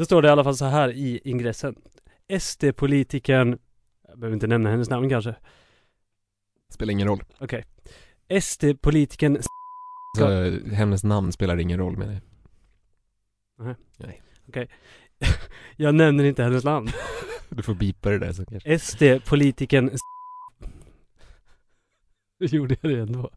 Då står det i alla fall så här i ingressen. SD-politikern, jag behöver inte nämna hennes namn kanske. Spelar ingen roll. Okej. SD-politikern Så, hennes namn spelar ingen roll med det. Jag nämner inte hennes namn. Du får bipa det där så kanske. SD-politikern Gjorde jag det ändå?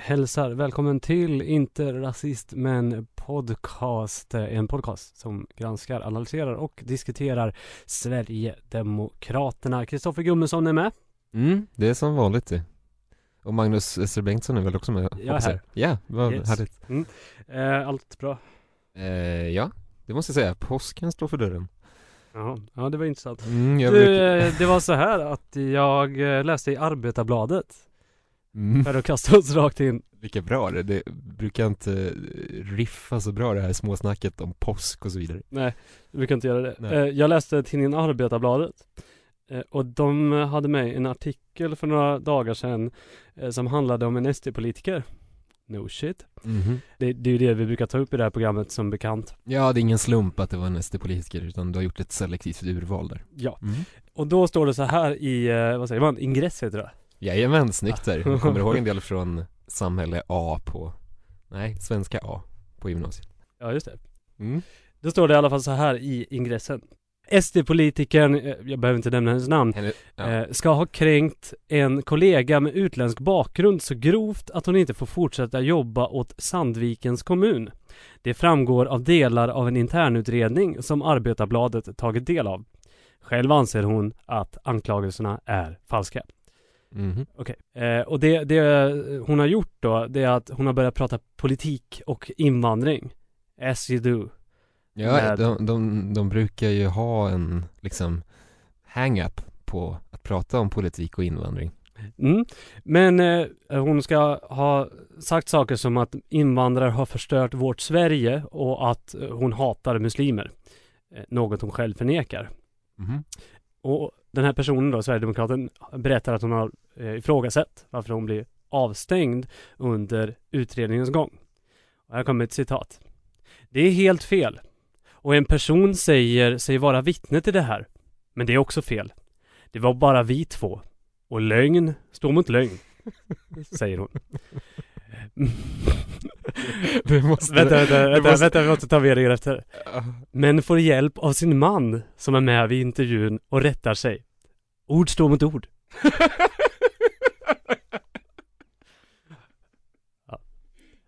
Hälsar välkommen till Inte rasist men podcast. En podcast som granskar, analyserar och diskuterar Sverigedemokraterna. Kristoffer Gummesson är med. Mm, det är som vanligt det. Och Magnus S. Bengtsson är väl också med? Jag är här. Ja, vad Yes. härligt. Eh, allt bra? Eh, ja, det måste jag säga. Påsken står för dörren. Ja, ja det var intressant. Mm, Du, brukar... eh, det var så här att jag eh, läste i Arbetarbladet Mm, för att kasta oss rakt in. lika bra det. Det brukar inte riffa så bra det här småsnacket om påsk och så vidare. Nej, vi kan inte göra det. Nej. Eh, jag läste tidningen Arbetarbladet. Eh, och de hade med en artikel för några dagar sedan eh, som handlade om en SD-politiker. No shit. Mhm. Det, det är ju det vi brukar ta upp i det här programmet som bekant. Ja, det är ingen slump att det var en SD-politiker utan du har gjort ett selektivt urval där. Ja. Mm. Och då står det så här i, vad säger man, ingress heter det. Jajamän, snyggt där. Jag kommer ihåg en del från samhälle A på, nej, svenska A på gymnasiet. Ja, just det. Mm. Då står det i alla fall så här i ingressen. SD-politikern, eh, jag behöver inte nämna hennes namn, Henne, ja. eh, ska ha kränkt en kollega med utländsk bakgrund så grovt att hon inte får fortsätta jobba åt Sandvikens kommun. Det framgår av delar av en internutredning som Arbetarbladet tagit del av. Själv anser hon att anklagelserna är falska. Mhm. Okej. Eh, och det, det hon har gjort då, det är att hon har börjat prata politik och invandring. As you do. Ja, med- de, de, de brukar ju ha en liksom hang-up på att prata om politik och invandring. Mm. Men eh, hon ska ha sagt saker som att invandrare har förstört vårt Sverige och att hon hatar muslimer. Eh, något hon själv förnekar. Mhm. Och den här personen då, Sverigedemokraten, berättar att hon har eh, ifrågasatt varför hon blir avstängd under utredningens gång. Och här kommer ett citat. Det är helt fel. Och en person säger sig vara vittne till det här. Men det är också fel. Det var bara vi två. Och lögn står mot lögn. Säger hon. Det måste... vänta, vänta, det vänta, måste- vänta, vi måste ta meningen efter. Ja. Men får hjälp av sin man som är med vid intervjun och rättar sig. Ord står mot ord.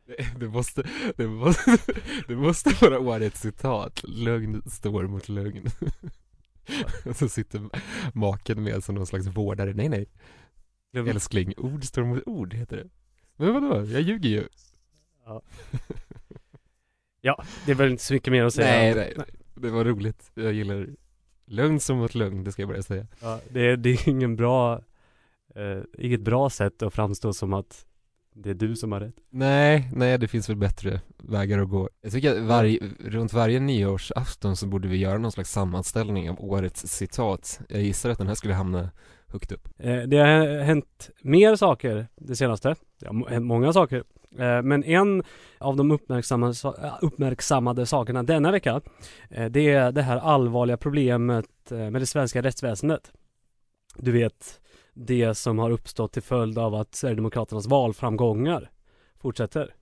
Det, det måste, det måste, det måste vara årets citat. Lögn står mot lögn. Och så sitter maken med som någon slags vårdare. Nej, nej. Älskling, ord står mot ord heter det. Men vadå? Jag ljuger ju. Ja, det är väl inte så mycket mer att säga. Nej, nej, nej. Det var roligt. Jag gillar lögn som mot lögn, det ska jag bara säga. Ja, det, är, det är ingen bra, eh, inget bra sätt att framstå som att det är du som har rätt. Nej, nej det finns väl bättre vägar att gå. Jag tycker att varje, runt varje nyårsafton så borde vi göra någon slags sammanställning av årets citat. Jag gissar att den här skulle hamna högt upp. Eh, det har hänt mer saker det senaste. Det har hänt många saker. Eh, men en av de uppmärksammade, sa- äh, uppmärksammade sakerna denna vecka, eh, det är det här allvarliga problemet eh, med det svenska rättsväsendet. Du vet, det som har uppstått till följd av att Sverigedemokraternas valframgångar fortsätter.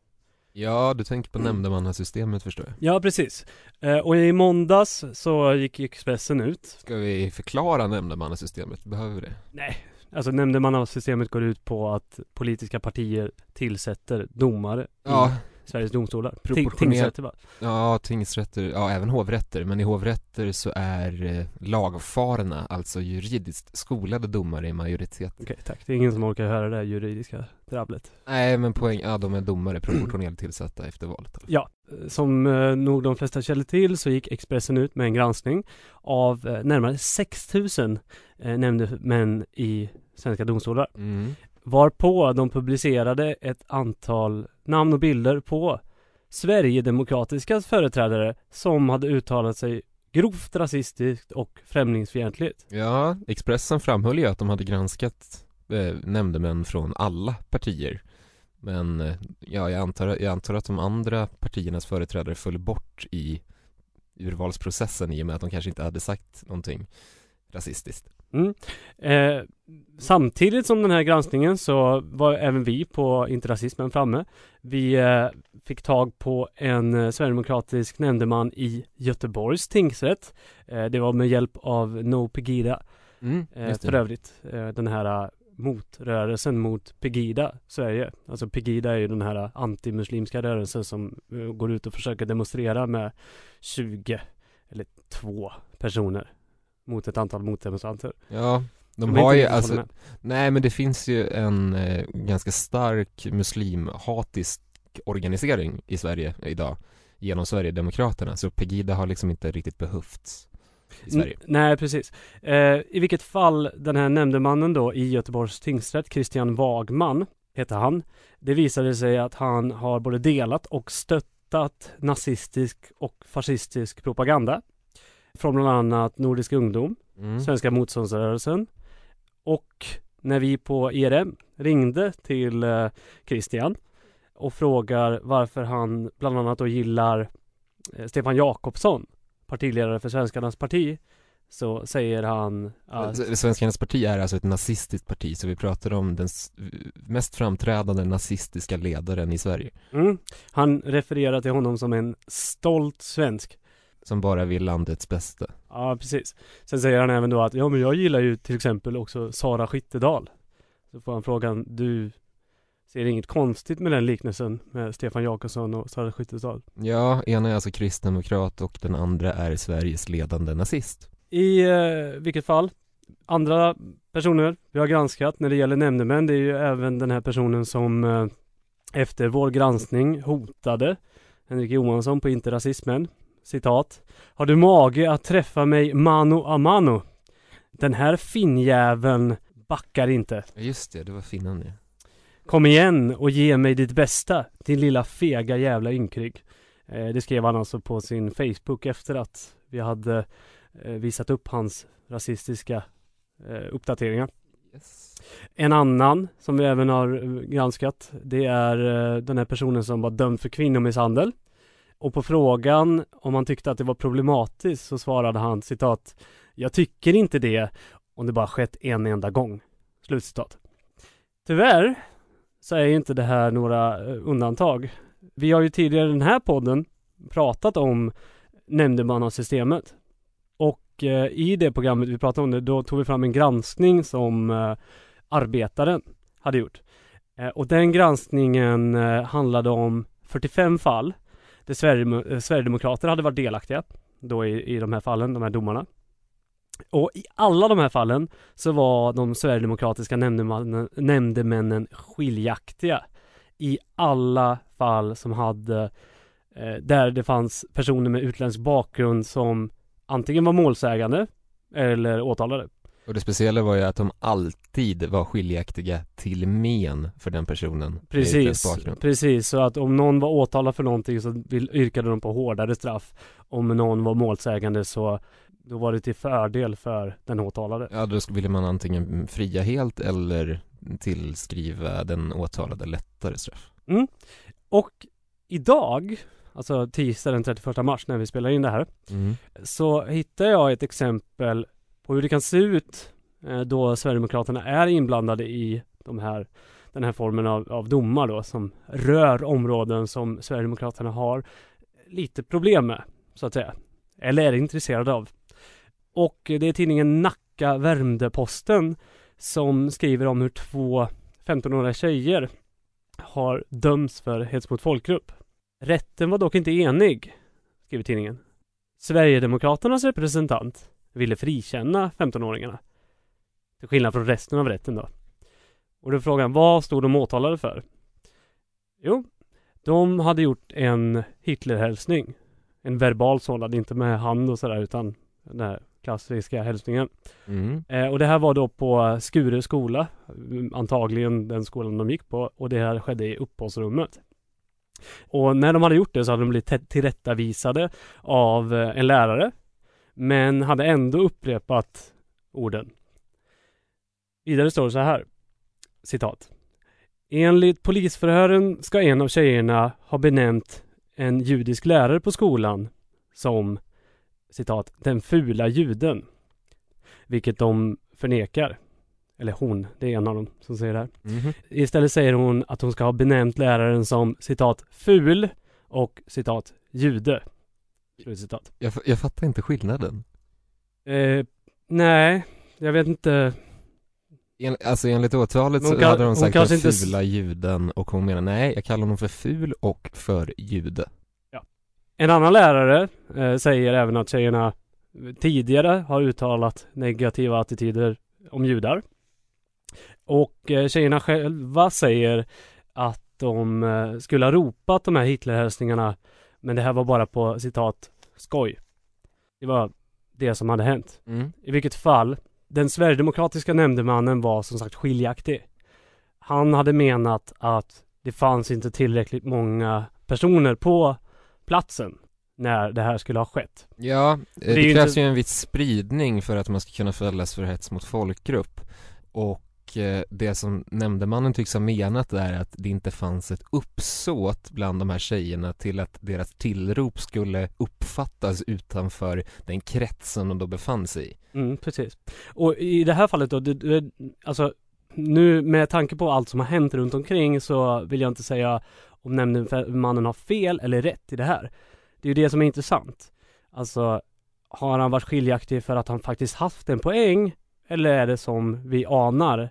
Ja, du tänker på nämndemannasystemet förstår jag. Ja, precis. Eh, och i måndags så gick Expressen ut. Ska vi förklara nämndemannasystemet? Behöver vi det? Nej, alltså nämndemannasystemet går ut på att politiska partier tillsätter domare Ja, Sveriges domstolar. Ting- Tingsrätter va? ja tingsrätter, ja även hovrätter, men i hovrätter så är eh, lagfarna, alltså juridiskt skolade domare i majoritet. Okej, tack. Det är ingen som orkar höra det här juridiska drabblet. Nej men poäng, ja de är domare proportionellt tillsatta efter valet. Ja, eh, som eh, nog de flesta känner till så gick Expressen ut med en granskning av eh, närmare 6000 eh, nämndemän i svenska domstolar. Mm. Varpå de publicerade ett antal namn och bilder på Sverigedemokratiska företrädare som hade uttalat sig grovt rasistiskt och främlingsfientligt. Ja, Expressen framhöll ju att de hade granskat eh, nämndemän från alla partier Men eh, ja, jag antar, jag antar att de andra partiernas företrädare föll bort i urvalsprocessen i och med att de kanske inte hade sagt någonting rasistiskt Mm. Eh, samtidigt som den här granskningen så var även vi på Inte Rasismen framme. Vi eh, fick tag på en eh, sverigedemokratisk nämndeman i Göteborgs tingsrätt. Eh, det var med hjälp av No Pegida. mm, Eh, för övrigt, den här motrörelsen mot Pegida, Sverige. Alltså Pegida är ju den här antimuslimska rörelsen som går ut och försöker demonstrera med 20 eller två personer mot ett antal motdemonstranter. Ja, de jag har ju alltså. Nej men det finns ju en eh, ganska stark muslimhatisk organisering i Sverige idag Genom Sverigedemokraterna, så Pegida har liksom inte riktigt behövts i Sverige N- nej, precis. Eh, I vilket fall den här nämndemannen då i Göteborgs tingsrätt, Christian Wagman, heter han. Det visade sig att han har både delat och stöttat nazistisk och fascistisk propaganda. Från bland annat Nordisk ungdom, mm. Svenska motståndsrörelsen. Och när vi på IRM ringde till eh, Christian och frågar varför han bland annat då gillar eh, Stefan Jakobsson, partiledare för Svenskarnas parti, så säger han att Svenskarnas parti är alltså ett nazistiskt parti, så vi pratar om den mest framträdande nazistiska ledaren i Sverige mm, han refererar till honom som en stolt svensk. Som bara vill landets bästa Ja, precis. Sen säger han även då att ja, men jag gillar ju till exempel också Sara Skyttedal. Så får han frågan, du ser inget konstigt med den liknelsen med Stefan Jakobsson och Sara Skyttedal? Ja, ena är alltså kristdemokrat och den andra är Sveriges ledande nazist I eh, vilket fall, andra personer vi har granskat när det gäller nämndemän, det är ju även den här personen som eh, efter vår granskning hotade Henrik Johansson på Inte Rasismen. Citat. Har du mage att träffa mig mano a mano? Den här finnjäveln backar inte. Just det, det var finnen ja. Kom igen och ge mig ditt bästa, din lilla fega jävla ynkrygg. Eh, det skrev han alltså på sin Facebook efter att vi hade eh, visat upp hans rasistiska eh, uppdateringar. yes. En annan som vi även har granskat, det är den här personen som var dömd för kvinnomisshandel. Och på frågan om han tyckte att det var problematiskt så svarade han citat Jag tycker inte det om det bara skett en enda gång. Slutcitat. Tyvärr så är ju inte det här några eh, undantag. Vi har ju tidigare i den här podden pratat om nämndemannasystemet. Och eh, i det programmet vi pratade om det, då tog vi fram en granskning som eh, Arbetaren hade gjort. Eh, och den granskningen eh, handlade om 45 fall det Sverigedem- eh, Sverigedemokrater hade varit delaktiga då i, i de här fallen, de här domarna. Och i alla de här fallen så var de Sverigedemokratiska nämndemännen, nämndemännen skiljaktiga i alla fall som hade eh, där det fanns personer med utländsk bakgrund som antingen var målsägande eller åtalade. Och det speciella var ju att de alltid var skiljaktiga till men för den personen Precis, precis. Så att om någon var åtalad för någonting så yrkade de på hårdare straff. Om någon var målsägande så då var det till fördel för den åtalade. Ja, då ville man antingen fria helt eller tillskriva den åtalade lättare straff. Och idag, alltså tisdag den 31 mars när vi spelar in det här, Mm. så hittar jag ett exempel och hur det kan se ut eh, då Sverigedemokraterna är inblandade i de här, den här formen av, av domar då som rör områden som Sverigedemokraterna har lite problem med, så att säga. Eller är intresserade av. Och det är tidningen Nacka Värmdö-Posten som skriver om hur två 15-åriga tjejer har dömts för hets mot folkgrupp. Rätten var dock inte enig, skriver tidningen. Sverigedemokraternas representant ville frikänna 15-åringarna. Till skillnad från resten av rätten då. Och då är frågan, vad stod de åtalade för? Jo, de hade gjort en Hitlerhälsning. En verbal sådan, inte med hand och sådär utan den här klassiska hälsningen. Mm. Eh, och det här var då på Skure skola, antagligen den skolan de gick på och det här skedde i uppehållsrummet. Och när de hade gjort det så hade de blivit tillrättavisade av eh, en lärare. Men hade ändå upprepat orden. Vidare står det så här. Citat. Enligt polisförhören ska en av tjejerna ha benämnt en judisk lärare på skolan som citat, den fula juden. Vilket de förnekar. Eller hon, det är en av dem som säger det här. Mhm. Istället säger hon att hon ska ha benämnt läraren som citat ful och citat jude. Slutcitat. Jag, jag fattar inte skillnaden. Eh, nej, jag vet inte. En, alltså enligt åtalet så kan- hade de hon sagt den inte fula juden och hon menar nej, jag kallar honom för ful och för jude. En annan lärare eh, säger även att tjejerna tidigare har uttalat negativa attityder om judar. Och eh, tjejerna själva säger att de eh, skulle ha ropat de här Hitlerhälsningarna men det här var bara på citat skoj. Det var det som hade hänt. Mm. I vilket fall, den sverigedemokratiska nämndemannen var som sagt skiljaktig. Han hade menat att det fanns inte tillräckligt många personer på platsen när det här skulle ha skett. Ja, eh, det, ju krävs inte- ju en viss spridning för att man ska kunna fällas för hets mot folkgrupp. Och Eh, det som nämndemannen tycks ha menat är att det inte fanns ett uppsåt bland de här tjejerna till att deras tillrop skulle uppfattas utanför den kretsen de då befann sig i. Mm, precis. Och i det här fallet då, det, det, alltså nu med tanke på allt som har hänt runt omkring så vill jag inte säga om nämndemannen har fel eller rätt i det här. Det är ju det som är intressant. Alltså, har han varit skiljaktig för att han faktiskt haft en poäng? Eller är det som vi anar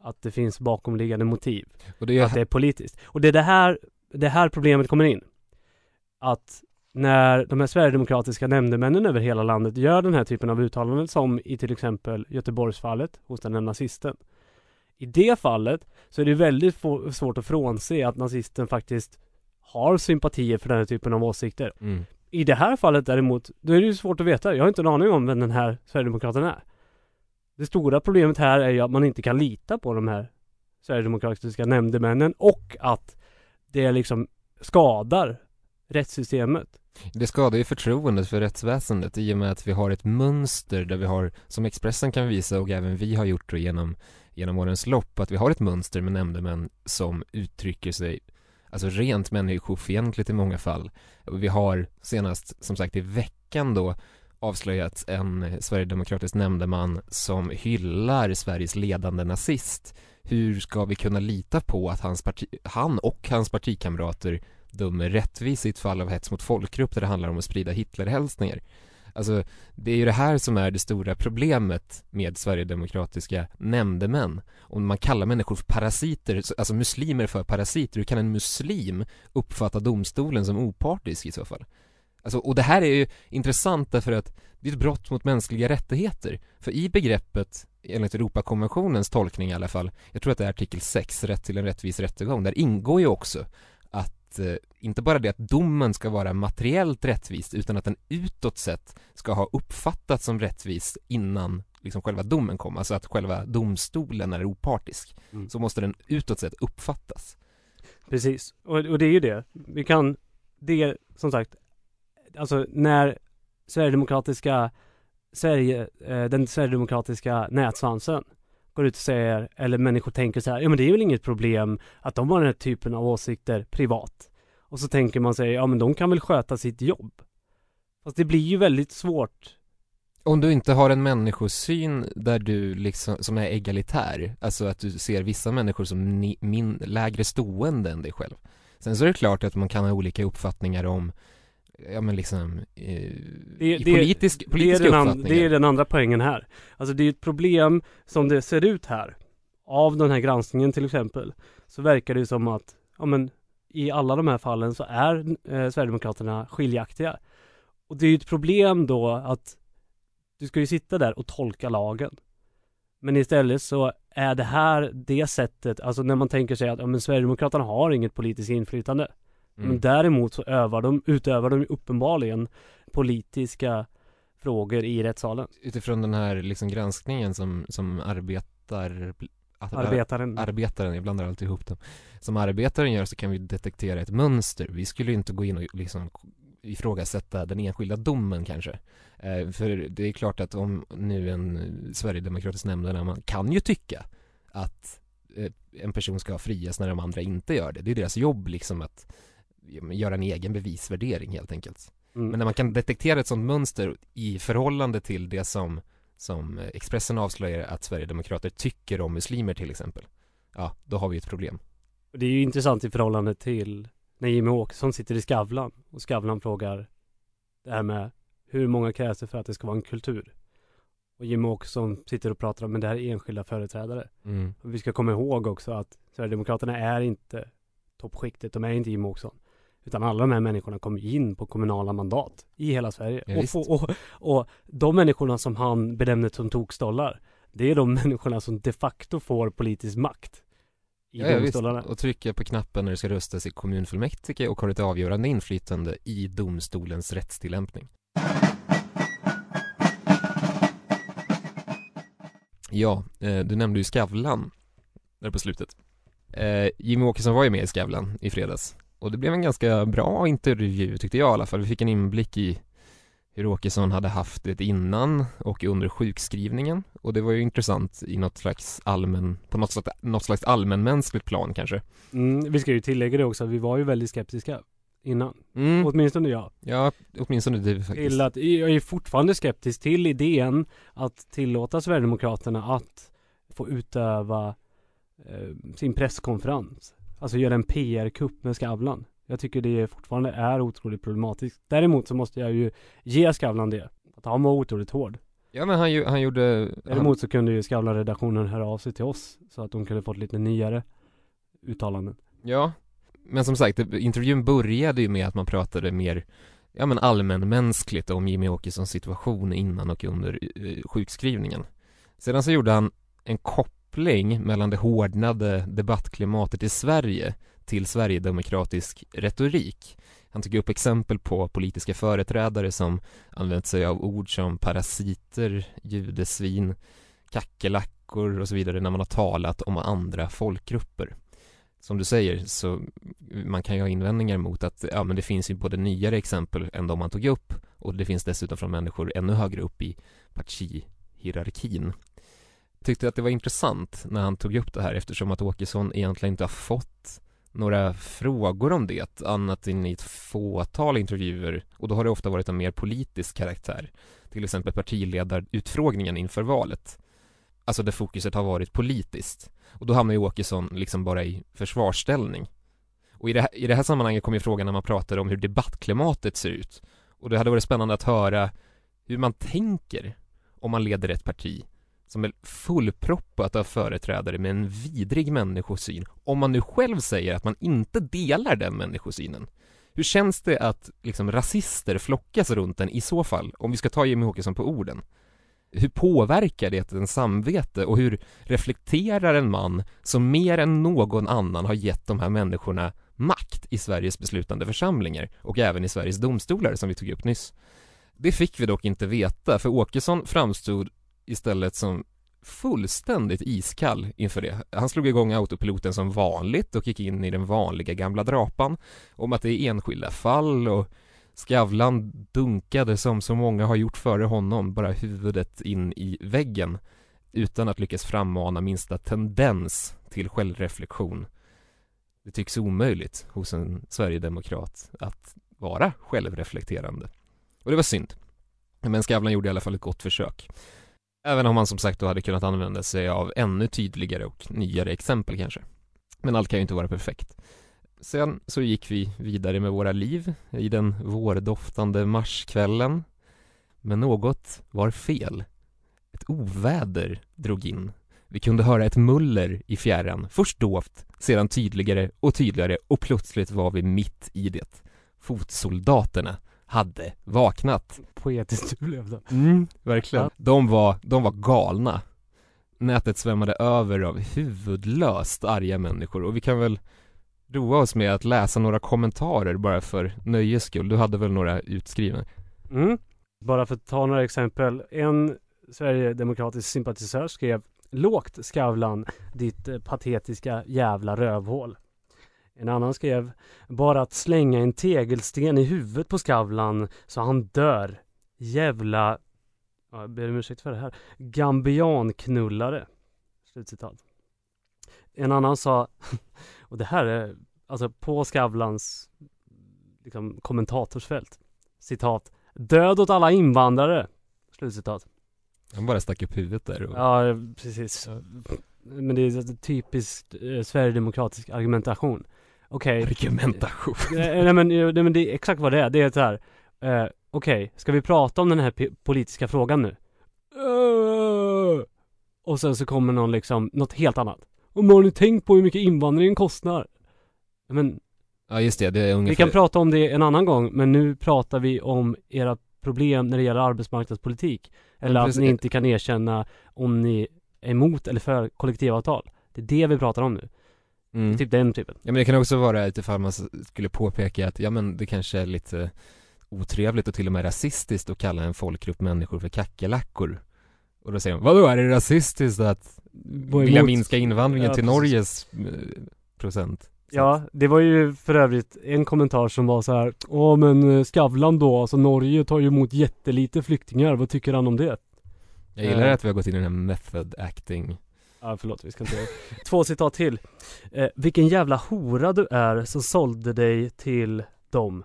att det finns bakomliggande motiv? Och det är Att det är politiskt. Och det är det här, det här problemet kommer in. Att när de här sverigedemokratiska nämndemännen över hela landet gör den här typen av uttalanden som i till exempel Göteborgsfallet hos den här nazisten. I det fallet så är det väldigt svårt att frånse att nazisten faktiskt har sympatier för den här typen av åsikter. mm. I det här fallet däremot, då är det ju svårt att veta. Jag har inte en aning om vem den här Sverigedemokraten är. Det stora problemet här är ju att man inte kan lita på de här Sverigedemokratiska nämndemännen och att det liksom skadar rättssystemet. Det skadar ju förtroendet för rättsväsendet i och med att vi har ett mönster där vi har, som Expressen kan visa och även vi har gjort det genom, genom årens lopp, att vi har ett mönster med nämndemän som uttrycker sig alltså rent människofientligt i många fall. Vi har senast, som sagt i veckan då, avslöjat en sverigedemokratisk nämndeman som hyllar Sveriges ledande nazist. Hur ska vi kunna lita på att hans parti, han och hans partikamrater dömer rättvis i ett fall av hets mot folkgrupp där det handlar om att sprida Hitlerhälsningar. Alltså, det är ju det här som är det stora problemet med sverigedemokratiska nämndemän. Om man kallar människor för parasiter, alltså muslimer för parasiter, hur kan en muslim uppfatta domstolen som opartisk i så fall? Alltså, och det här är ju intressant därför att det är ett brott mot mänskliga rättigheter. För i begreppet, enligt Europakonventionens tolkning i alla fall, jag tror att det är artikel 6, rätt till en rättvis rättegång, där ingår ju också att eh, inte bara det att domen ska vara materiellt rättvist utan att den utåt sett ska ha uppfattats som rättvis innan liksom själva domen kom, alltså att själva domstolen är opartisk. Mm. Så måste den utåt sett uppfattas. Precis. Och, och det är ju det. Vi kan, det som sagt, alltså när Sverigedemokratiska Sverige, eh, den Sverigedemokratiska nätsvansen går ut och säger, eller människor tänker så här, ja men det är väl inget problem att de har den här typen av åsikter privat. Och så tänker man sig, ja men de kan väl sköta sitt jobb. Fast det blir ju väldigt svårt. Om du inte har en människosyn där du liksom, som är egalitär, alltså att du ser vissa människor som ni, min, lägre stående än dig själv. Sen så är det klart att man kan ha olika uppfattningar om, ja men liksom, eh, Det- i det- politisk, Det är, politiska an, det är den andra poängen här. Alltså det är ett problem som det ser ut här. Av den här granskningen till exempel. Så verkar det som att, ja men i alla de här fallen så är eh, Sverigedemokraterna skiljaktiga. Och det är ju ett problem då att du ska ju sitta där och tolka lagen. Men istället så är det här det sättet, alltså när man tänker sig att ja, men Sverigedemokraterna har inget politiskt inflytande. Mm. Men däremot så övar de, utövar de uppenbarligen politiska frågor i rättssalen. Utifrån den här liksom granskningen som, som arbetar, Arbetaren. arbetaren, jag blandar alltid ihop dem. Som arbetaren gör så kan vi detektera ett mönster. Vi skulle ju inte gå in och liksom ifrågasätta den enskilda domen kanske. Eh, för det är klart att om nu en Sverigedemokratisk nämnd man kan ju tycka att eh, en person ska frias när de andra inte gör det. Det är deras jobb liksom att göra en egen bevisvärdering helt enkelt. Mm. Men när man kan detektera ett sådant mönster i förhållande till det som, som Expressen avslöjar att Sverigedemokrater tycker om muslimer till exempel. Ja, då har vi ett problem. Det är ju intressant i förhållande till när Jimmy Åkesson sitter i Skavlan och Skavlan frågar det här med hur många krävs det för att det ska vara en kultur? Och Jimmy Åkesson sitter och pratar om, men det här är enskilda företrädare. Mm. Och vi ska komma ihåg också att Sverigedemokraterna är inte toppskiktet, de är inte Jimmy Åkesson. Utan alla de här människorna kommer in på kommunala mandat i hela Sverige. Ja, och, få- och, och de människorna som han benämner som tokstollar, det är de människorna som de facto får politisk makt. I Ja, ja, domstolarna. Och trycka på knappen när det ska röstas i kommunfullmäktige och har ett avgörande inflytande i domstolens rättstillämpning. Ja, eh, du nämnde ju Skavlan där på slutet. Eh, Jimmy Åkesson var ju med i Skavlan i fredags och det blev en ganska bra intervju tyckte jag i alla fall. Vi fick en inblick i hur Åkesson hade haft det innan och under sjukskrivningen och det var ju intressant i något slags allmän, på något slags, något slags allmänmänskligt plan kanske. Mm, vi ska ju tillägga det också, vi var ju väldigt skeptiska innan. Mm, Åtminstone jag. ja, åtminstone du faktiskt. Till att, jag är fortfarande skeptisk till idén att tillåta Sverigedemokraterna att få utöva eh, sin presskonferens. Alltså göra en PR-kupp med Skavlan. Jag tycker det fortfarande är otroligt problematiskt. Däremot så måste jag ju ge Skavlan det. Att han var otroligt hård. Ja men han, ju- han gjorde, Däremot så kunde ju Skavlan-redaktionen höra av sig till oss. Så att de kunde fått lite nyare uttalanden. ja, men som sagt, intervjun började ju med att man pratade mer, ja men allmänmänskligt om Jimmy Åkessons situation innan och under eh, sjukskrivningen. Sedan så gjorde han en koppling mellan det hårdnade debattklimatet i Sverige till sverigedemokratisk retorik. Han tog upp exempel på politiska företrädare som använt sig av ord som parasiter, judesvin, kackerlackor och så vidare när man har talat om andra folkgrupper. Som du säger så man kan ju ha invändningar mot att ja men det finns ju både nyare exempel än de man tog upp och det finns dessutom från människor ännu högre upp i partihierarkin. Tyckte att det var intressant när han tog upp det här eftersom att Åkesson egentligen inte har fått några frågor om det annat än i ett fåtal intervjuer och då har det ofta varit en mer politisk karaktär. Till exempel partiledarutfrågningen inför valet. Alltså där fokuset har varit politiskt. Och då hamnar ju Åkesson liksom bara i försvarsställning. Och i det, här, i det här sammanhanget kommer ju frågan när man pratar om hur debattklimatet ser ut. Och det hade varit spännande att höra hur man tänker om man leder ett parti som är fullproppat av företrädare med en vidrig människosyn. Om man nu själv säger att man inte delar den människosynen. Hur känns det att liksom rasister flockas runt den i så fall? Om vi ska ta Jimmy Åkesson på orden. Hur påverkar det en samvete och hur reflekterar en man som mer än någon annan har gett de här människorna makt i Sveriges beslutande församlingar och även i Sveriges domstolar som vi tog upp nyss. Det fick vi dock inte veta för Åkesson framstod istället som fullständigt iskall inför det. Han slog igång autopiloten som vanligt och gick in i den vanliga gamla drapan om att det är enskilda fall och Skavlan dunkade som så många har gjort före honom bara huvudet in i väggen utan att lyckas frammana minsta tendens till självreflektion. Det tycks omöjligt hos en sverigedemokrat att vara självreflekterande. Och det var synd. Men Skavlan gjorde i alla fall ett gott försök. Även om man som sagt då hade kunnat använda sig av ännu tydligare och nyare exempel kanske. Men allt kan ju inte vara perfekt. Sen så gick vi vidare med våra liv i den vårdoftande marskvällen. Men något var fel. Ett oväder drog in. Vi kunde höra ett muller i fjärran, först dovt, sedan tydligare och tydligare och plötsligt var vi mitt i det. Fotsoldaterna hade vaknat. Poetiskt det. Mm, verkligen. De var, de var galna. Nätet svämmade över av huvudlöst arga människor och vi kan väl roa oss med att läsa några kommentarer bara för nöjes skull. Du hade väl några utskrivna? Mm. Bara för att ta några exempel. En Sverigedemokratisk sympatisör skrev Lågt Skavlan, ditt eh, patetiska jävla rövhål. En annan skrev Bara att slänga en tegelsten i huvudet på Skavlan så han dör. Jävla... Ja, jag ber om ursäkt för det här. Gambianknullare. Slutcitat. En annan sa, och det här är alltså på Skavlans liksom, kommentatorsfält. Citat. Död åt alla invandrare. Slutcitat. Han bara stack upp huvudet där och... Ja, precis. Men det är typiskt eh, sverigedemokratisk argumentation. Okej. Argumentation. Nej, nej, men, nej men det är exakt vad det är. Det är så här. Eh, Okej, ska vi prata om den här politiska frågan nu? Eh, och sen så kommer någon liksom, något helt annat. Och har ni tänkt på hur mycket invandringen kostar? Men Ja just det, det är ungefär vi kan prata om det en annan gång, men nu pratar vi om era problem när det gäller arbetsmarknadspolitik. Eller att ni inte kan erkänna om ni är emot eller för kollektivavtal. Det är det vi pratar om nu. Mm. Typ den typen. Ja men det kan också vara utifall man skulle påpeka att, ja men det kanske är lite otrevligt och till och med rasistiskt att kalla en folkgrupp människor för kackerlackor. Och då säger de, vadå är det rasistiskt att vilja minska invandringen Ja, till. Norges eh, procent? Ja, det var ju för övrigt en kommentar som var så här. Åh men eh, Skavlan då, alltså Norge tar ju emot jättelite flyktingar. Vad tycker han om det? Jag gillar Eh. att vi har gått in i den här method acting Ja, förlåt, vi ska inte... Två citat till. Eh, vilken jävla hora du är som sålde dig till dem.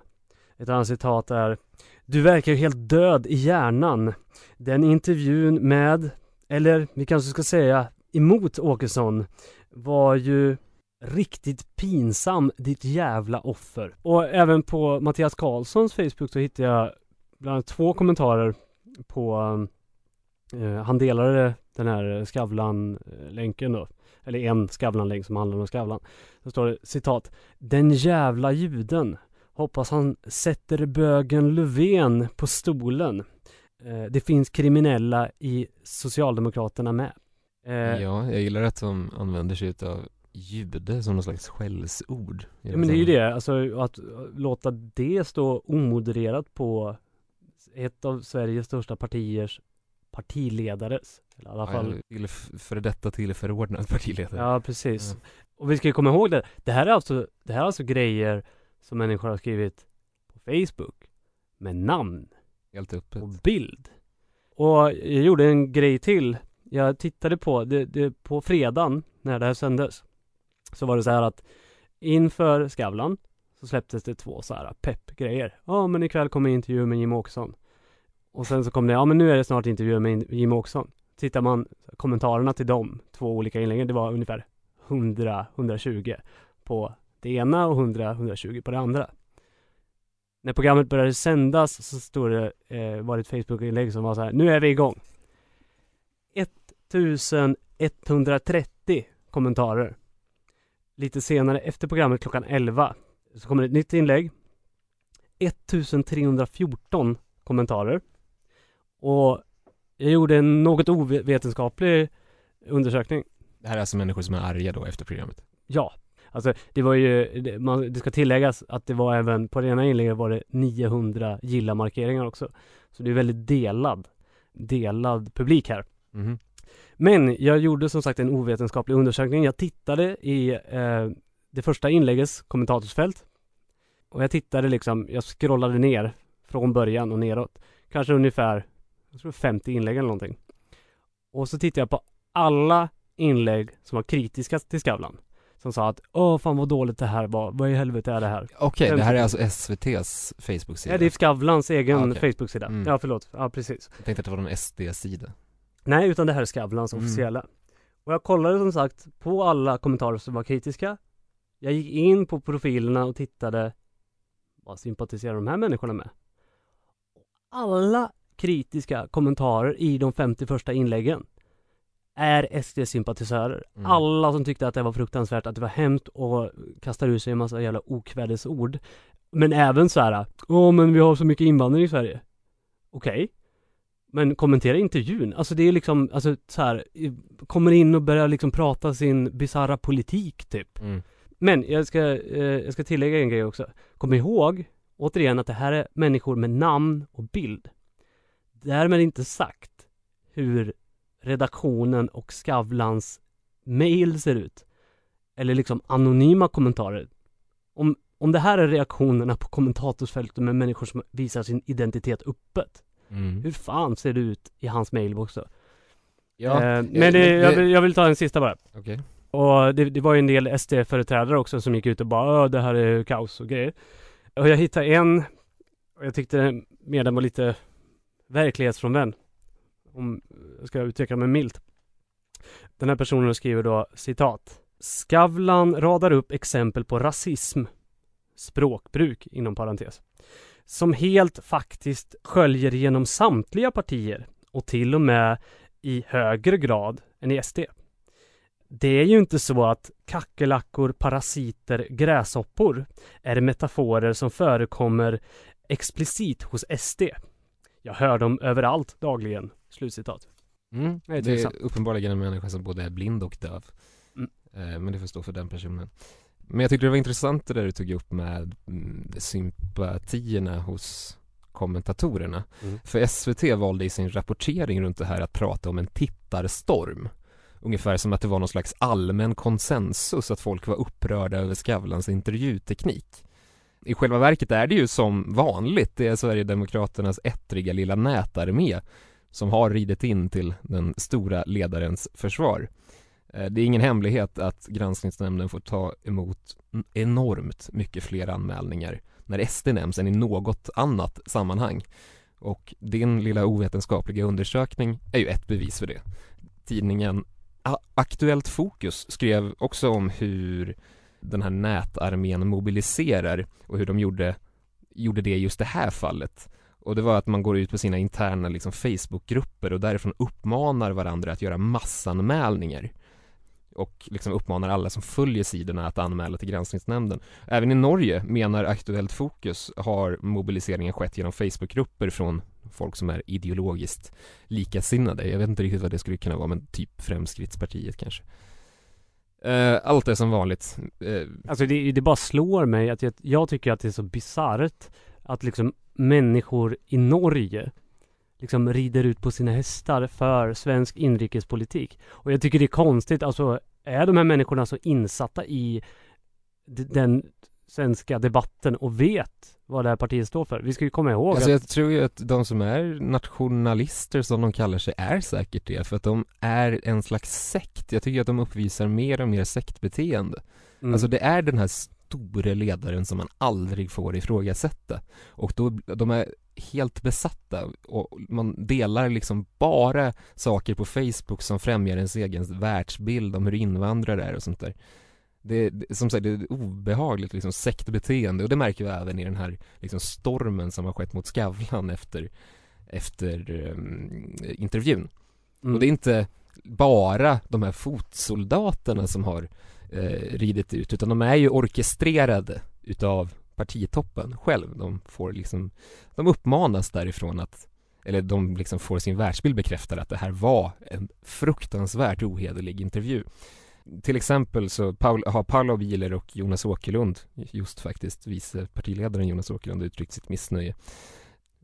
Ett annat citat är Du verkar ju helt död i hjärnan. Den intervjun med, eller vi kanske ska säga emot Åkesson, var ju riktigt pinsam, ditt jävla offer. Och även på Mattias Karlssons Facebook så hittade jag bland annat två kommentarer på eh, han delade den här Skavlan-länken då. Eller en Skavlan-länk som handlar om Skavlan. Så står det citat. Den jävla juden. Hoppas han sätter bögen Löfven på stolen. Eh, det finns kriminella i Socialdemokraterna med. Eh, Ja, jag gillar att de använder sig utav jude som någon slags skällsord Ja men det är ju det, alltså att låta det stå omodererat på ett av Sveriges största partiers partiledares, eller i alla fall till för detta till förordnad partiledare Ja, precis. Ja. Och vi ska ju komma ihåg det. Det här är alltså, det här är alltså grejer som människor har skrivit på Facebook med namn Helt öppet och bild. Och jag gjorde en grej till. Jag tittade på, det, det, på fredagen när det här sändes. Så var det så här att inför Skavlan så släpptes det två så här peppgrejer. Ja men ikväll kommer intervju med Jim Åkesson. Och sen så kom det, ja men nu är det snart intervju med Jim Åkesson. Tittar man kommentarerna till de två olika inläggen, det var ungefär 100-120 på det ena och 100-120 på det andra. När programmet började sändas så stod det, eh, var det ett Facebook-inlägg som var så här, nu är vi igång. 1130 kommentarer. Lite senare efter programmet klockan 11 så kommer ett nytt inlägg. 1314 kommentarer. Och jag gjorde en något ovetenskaplig undersökning. Det här är alltså människor som är arga då efter programmet Ja, alltså det var ju, det, man, det ska tilläggas att det var även, på det ena inlägget var det 900 gilla-markeringar också. Så det är väldigt delad, delad publik här. Mhm. Men jag gjorde som sagt en ovetenskaplig undersökning. Jag tittade i eh, det första inläggets kommentatorsfält. Och jag tittade liksom, jag scrollade ner från början och neråt. Kanske ungefär, jag tror 50 inlägg eller någonting. Och så tittade jag på alla inlägg som var kritiska till Skavlan. Som sa att åh fan vad dåligt det här var, vad i helvete är det här? Okej, Vem det här är alltså SVT's Facebook-sida Ja, det är Skavlans egen Ah, okej. Facebook-sida. Mm. Ja, förlåt. Ja, precis. Jag tänkte att det var någon SD-sida Nej, utan det här är Skavlans Mm. officiella. Och jag kollade som sagt på alla kommentarer som var kritiska. Jag gick in på profilerna och tittade vad sympatiserar de här människorna med? Alla kritiska kommentarer i de 50 första inläggen är SD-sympatisörer. Mm. Alla som tyckte att det var fruktansvärt, att det var hemskt och kastar ur sig en massa jävla okvädesord. Men även så här, åh men vi har så mycket invandring i Sverige. Okej. Men kommentera intervjun. Alltså det är liksom, alltså så här, kommer in och börjar liksom prata sin bizarra politik typ. mm. Men jag ska, eh, jag ska tillägga en grej också. Kom ihåg, återigen, att det här är människor med namn och bild. Därmed inte sagt hur redaktionen och Skavlans mail ser ut. Eller liksom anonyma kommentarer. Om, om det här är reaktionerna på kommentatorsfältet med människor som visar sin identitet öppet. Mm. Hur fan ser det ut i hans mailbox då? Ja, eh, eh, men det, jag, vill, jag vill ta en sista bara. Okej. Och det, det var ju en del SD-företrädare också som gick ut och bara "Åh, det här är kaos och grejer. Och jag hittade en, och jag tyckte mer den var lite verklighetsfrånvänd. Om jag ska uttrycka mig milt. Den här personen skriver då citat. Skavlan radar upp exempel på rasism, språkbruk inom parentes, som helt faktiskt sköljer genom samtliga partier och till och med i högre grad än i SD. Det är ju inte så att kackerlackor, parasiter, gräshoppor är metaforer som förekommer explicit hos SD. Jag hör dem överallt dagligen. Slutcitat. Mm. Det är Det är tveksamt. uppenbarligen en människa som både är blind och döv. Mm. Eh, Men det får stå för den personen. Men jag tyckte det var intressant det där du tog upp med mm, sympatierna hos kommentatorerna. Mm. För SVT valde i sin rapportering runt det här att prata om en tittarstorm. Ungefär som att det var någon slags allmän konsensus att folk var upprörda över Skavlans intervjuteknik. I själva verket är det ju som vanligt, det är Sverigedemokraternas ettriga lilla nätarmé som har ridit in till den stora ledarens försvar. Eh, det är ingen hemlighet att granskningsnämnden får ta emot enormt mycket fler anmälningar när SD nämns än i något annat sammanhang. Och din lilla ovetenskapliga undersökning är ju ett bevis för det. Tidningen Aktuellt Fokus skrev också om hur den här nätarmén mobiliserar och hur de gjorde, gjorde det i just det här fallet. Och det var att man går ut på sina interna liksom Facebookgrupper och därifrån uppmanar varandra att göra massanmälningar och liksom uppmanar alla som följer sidorna att anmäla till granskningsnämnden. Även i Norge menar Aktuellt Fokus har mobiliseringen skett genom Facebookgrupper från folk som är ideologiskt likasinnade. Jag vet inte riktigt vad det skulle kunna vara, men typ Fremskrittspartiet kanske. Uh, allt är som vanligt. Uh. Alltså det, det bara slår mig att jag, jag tycker att det är så bisarrt att liksom människor i Norge liksom rider ut på sina hästar för svensk inrikespolitik. Och jag tycker det är konstigt, alltså är de här människorna så insatta i den svenska debatten och vet vad det här partiet står för? Vi ska ju komma ihåg Alltså att jag tror ju att de som är nationalister som de kallar sig är säkert det för att de är en slags sekt. Jag tycker att de uppvisar mer och mer sektbeteende. mm, Alltså det är den här store ledaren som man aldrig får ifrågasätta. Och då, de är helt besatta och man delar liksom bara saker på Facebook som främjar ens egen världsbild om hur invandrare är och sånt där. Det, det, som sagt, det är obehagligt liksom sektbeteende och det märker vi även i den här liksom stormen som har skett mot Skavlan efter, efter um, intervjun. mm, Och det är inte bara de här fotsoldaterna som har eh, ridit ut utan de är ju orkestrerade utav partitoppen själv. De får liksom, de uppmanas därifrån att eller de liksom får sin världsbild bekräftad att det här var en fruktansvärt ohederlig intervju. Till exempel så Paul, har Paolo Bieler och Jonas Åkerlund, just faktiskt vice partiledaren Jonas Åkerlund uttryckt sitt missnöje.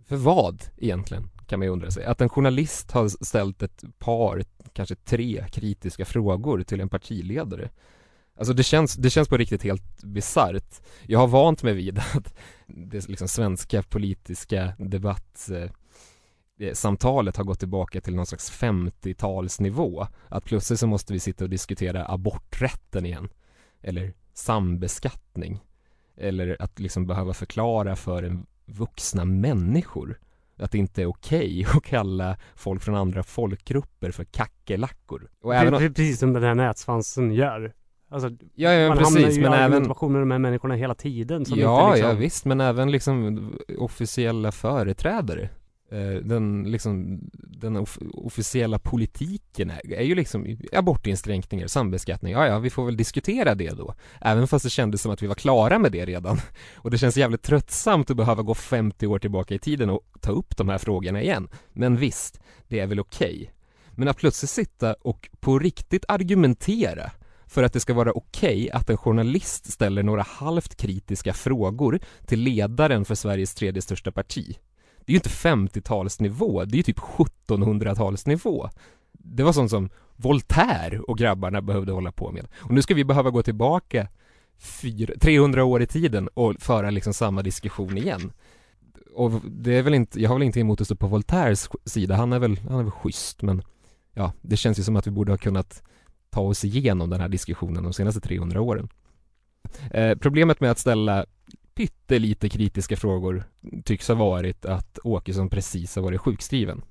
För vad egentligen, kan man ju undra sig. Att en journalist har ställt ett par, kanske tre kritiska frågor till en partiledare. Alltså det känns, det känns på riktigt helt bisarrt. Jag har vant mig vid att det liksom svenska politiska debatt eh, samtalet har gått tillbaka till någon slags 50-talsnivå. Att plötsligt så måste vi sitta och diskutera aborträtten igen. Eller sambeskattning. Eller att liksom behöva förklara för en vuxna människor att det inte är okej att kalla folk från andra folkgrupper för kackerlackor. Och det, även om, precis som den här nätsvansen gör. Alltså, ja, ja man hamnar precis, ju i men även argumentation med de här människorna hela tiden som Ja, inte liksom... ja visst, men även liksom officiella företrädare Eh, Eh, den liksom, den of officiella politiken är, är ju liksom abortinskränkningar, sambeskattning, ja ja vi får väl diskutera det då. Även fast det kändes som att vi var klara med det redan. Och det känns jävligt tröttsamt att behöva gå 50 år tillbaka i tiden och ta upp de här frågorna igen. Men visst, det är väl okej. Men att plötsligt sitta och på riktigt argumentera för att det ska vara okej att en journalist ställer några halvt kritiska frågor till ledaren för Sveriges tredje största parti. Det är ju inte 50-talsnivå, det är ju typ 1700-talsnivå. det var sånt som Voltaire och grabbarna behövde hålla på med. Och nu ska vi behöva gå tillbaka 300 år i tiden och föra liksom samma diskussion igen. Och det är väl inte, jag har väl inte emot att stå på Voltaires sida, han är väl, han är väl schysst men ja, det känns ju som att vi borde ha kunnat ta oss igenom den här diskussionen de senaste 300 åren. Eh, problemet med att ställa pyttelite kritiska frågor tycks ha varit att Åkesson precis har varit sjukskriven.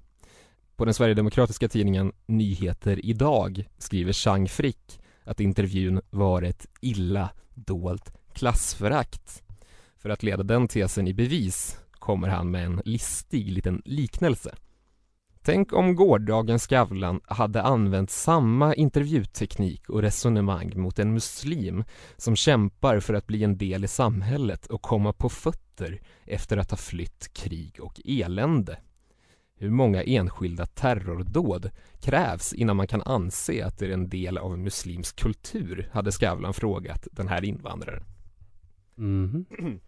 På den Sverigedemokratiska tidningen Nyheter Idag skriver Chang Frick att intervjun var ett illa dolt klassförakt. För att leda den tesen i bevis kommer han med en listig liten liknelse. Tänk om gårdagens Skavlan hade använt samma intervjuteknik och resonemang mot en muslim som kämpar för att bli en del i samhället och komma på fötter efter att ha flytt krig och elände. Hur många enskilda terrordåd krävs innan man kan anse att det är en del av en muslimsk kultur, hade Skavlan frågat den här invandraren. Mhm.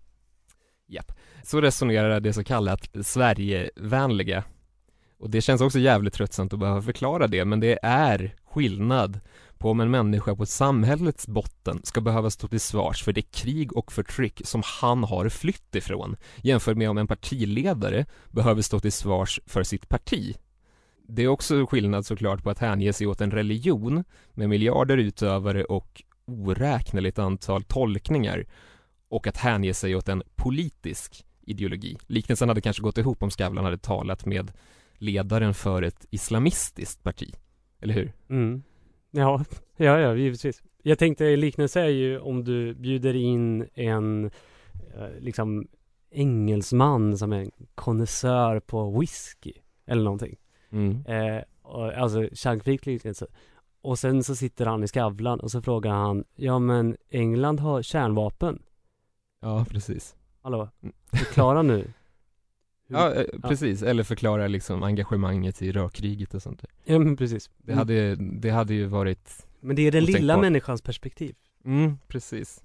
Japp. Så resonerar det så kallat Sverigevänliga. Och det känns också jävligt tröttsamt att behöva förklara det, men det är skillnad på om en människa på samhällets botten ska behöva stå till svars för det krig och förtryck som han har flytt ifrån jämfört med om en partiledare behöver stå till svars för sitt parti. Det är också skillnad såklart på att hänge sig åt en religion med miljarder utövare och oräkneligt antal tolkningar och att hänge sig åt en politisk ideologi. Liknelsen hade kanske gått ihop om Skavlan hade talat med ledaren för ett islamistiskt parti, eller hur? Mm. Ja, ja, ja, givetvis. Jag tänkte liknelse är ju om du bjuder in en eh, liksom engelsman som är en konnässör på whisky eller någonting. Mm. Eh, och, alltså Chang-Frick liknelse. Och sen så sitter han i Skavlan och så frågar han Ja men England har kärnvapen. Ja, precis. Hallå? Mm. Förklara nu. Hur- Ja, eh, precis. Eller förklara liksom engagemanget i Irakkriget och sånt där. Ja men precis. Det hade, det hade ju varit Men det är den lilla Otänkbart. människans perspektiv. Mm, precis.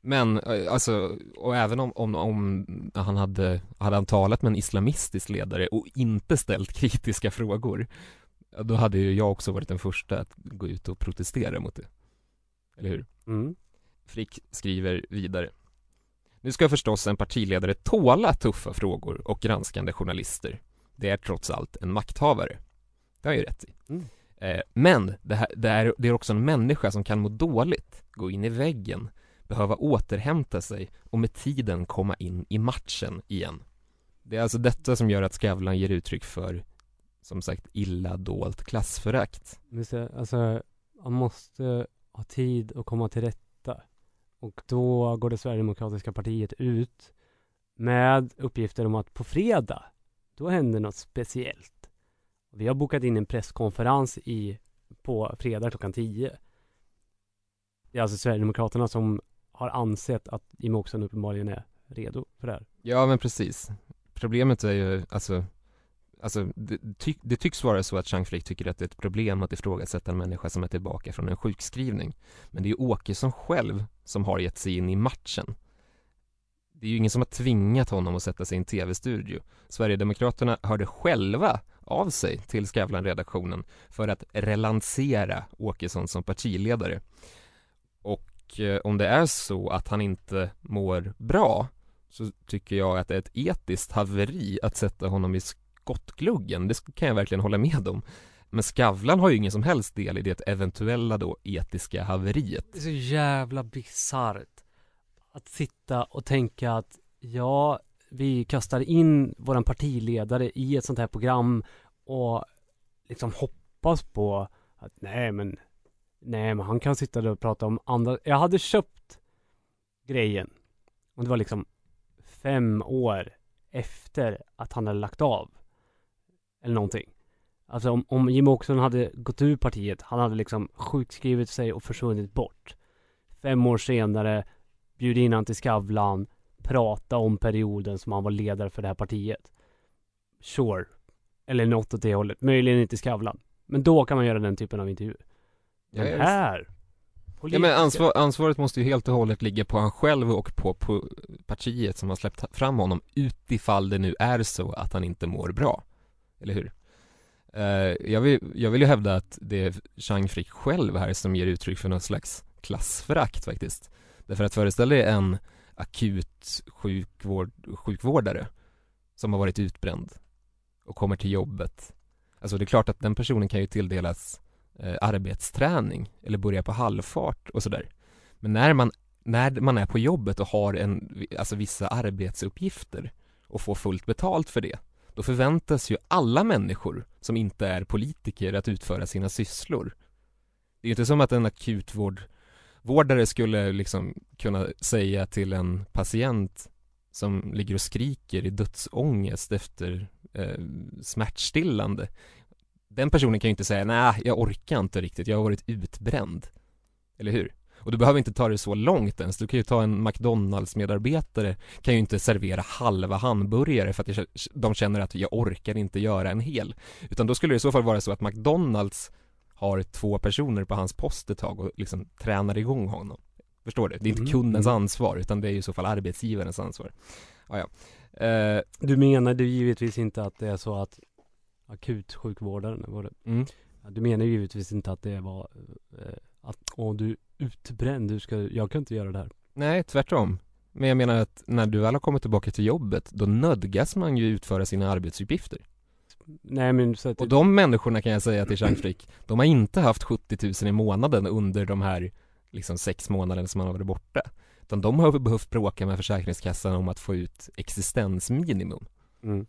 Men eh, alltså, och även om, om, om han hade, hade han talat med en islamistisk ledare och inte ställt kritiska frågor Då hade ju jag också varit den första att gå ut och protestera mot det Eller hur? Mm. Frick skriver vidare Nu ska förstås en partiledare tåla tuffa frågor och granskande journalister Det är trots allt en makthavare Det har jag ju rätt i Mm. Eh, Men det, här, det, är, det är också en människa som kan må dåligt, gå in i väggen, behöva återhämta sig och med tiden komma in i matchen igen. Det är alltså detta som gör att Skavlan ger uttryck för, som sagt, illa dolt klassförakt. Alltså, man måste ha tid att komma till rätta. Och då går det Sverigedemokratiska partiet ut med uppgifter om att på fredag, då händer något speciellt. Vi har bokat in en presskonferens i, på fredag klockan 10. Det är alltså Sverigedemokraterna som har ansett att Jimmie Åkesson uppenbarligen är redo för det här. Ja, men precis. Problemet är ju, alltså, alltså det, ty, det tycks vara så att Chang Frick tycker att det är ett problem att ifrågasätta en människa som är tillbaka från en sjukskrivning. Men det är ju Åkesson själv som har gett sig in i matchen. Det är ju ingen som har tvingat honom att sätta sig i en tv-studio. Sverigedemokraterna hörde själva av sig till Skavlan-redaktionen för att relansera Åkesson som partiledare. Och eh, om det är så att han inte mår bra så tycker jag att det är ett etiskt haveri att sätta honom i skottgluggen. Det kan jag verkligen hålla med om. Men Skavlan har ju ingen som helst del i det eventuella då etiska haveriet. Det är så jävla bisarrt att sitta och tänka att ja, vi kastar in våran partiledare i ett sånt här program och liksom hoppas på att nej men nej men han kan sitta där och prata om andra. Jag hade köpt grejen och det var liksom fem år efter att han hade lagt av. Eller någonting. Alltså om, om Jimmie Åkesson hade gått ur partiet, han hade liksom sjukskrivit sig och försvunnit bort. Fem år senare, bjud in han till Skavlan, prata om perioden som han var ledare för det här partiet. Sure. Eller något åt det hållet. Möjligen inte Skavlan. Men då kan man göra den typen av intervju. Ja, Men jag- här. Ja men ansvar, ansvaret måste ju helt och hållet ligga på han själv och på, på partiet som har släppt fram honom utifall det nu är så att han inte mår bra. Eller hur? Uh, jag, vill, jag vill ju hävda att det är Chang Frick själv här som ger uttryck för något slags klassförakt faktiskt. Därför att föreställ dig en akut sjukvård, sjukvårdare som har varit utbränd och kommer till jobbet. Alltså det är klart att den personen kan ju tilldelas eh, arbetsträning eller börja på halvfart och sådär. Men när man, när man är på jobbet och har en, alltså vissa arbetsuppgifter och får fullt betalt för det, då förväntas ju alla människor som inte är politiker att utföra sina sysslor. Det är ju inte som att en akutvårdare skulle liksom kunna säga till en patient som ligger och skriker i dödsångest efter eh, smärtstillande Den personen kan ju inte säga nej, jag orkar inte riktigt, jag har varit utbränd Eller hur? Och du behöver inte ta det så långt ens, du kan ju ta en McDonalds medarbetare kan ju inte servera halva hamburgare för att de känner att jag orkar inte göra en hel Utan då skulle det i så fall vara så att McDonalds har två personer på hans post ett tag och liksom tränar igång honom Förstår du? Det är inte mm. kundens mm. ansvar utan det är i så fall arbetsgivarens ansvar ah, ja. Eh, du menar du givetvis inte att det är så att akutsjukvårdaren, var det? Mm. Du menar givetvis inte att det var eh, att, åh du utbränd, du ska, jag kan inte göra det här. Nej, tvärtom. Men jag menar att när du väl har kommit tillbaka till jobbet, då nödgas man ju utföra sina arbetsuppgifter. Nej men så att Och de människorna kan jag säga till Jean Frick, de har inte haft 70 000 i månaden under de här liksom sex månaderna som man har varit borta. Utan de har behövt bråka med Försäkringskassan om att få ut existensminimum. Mm.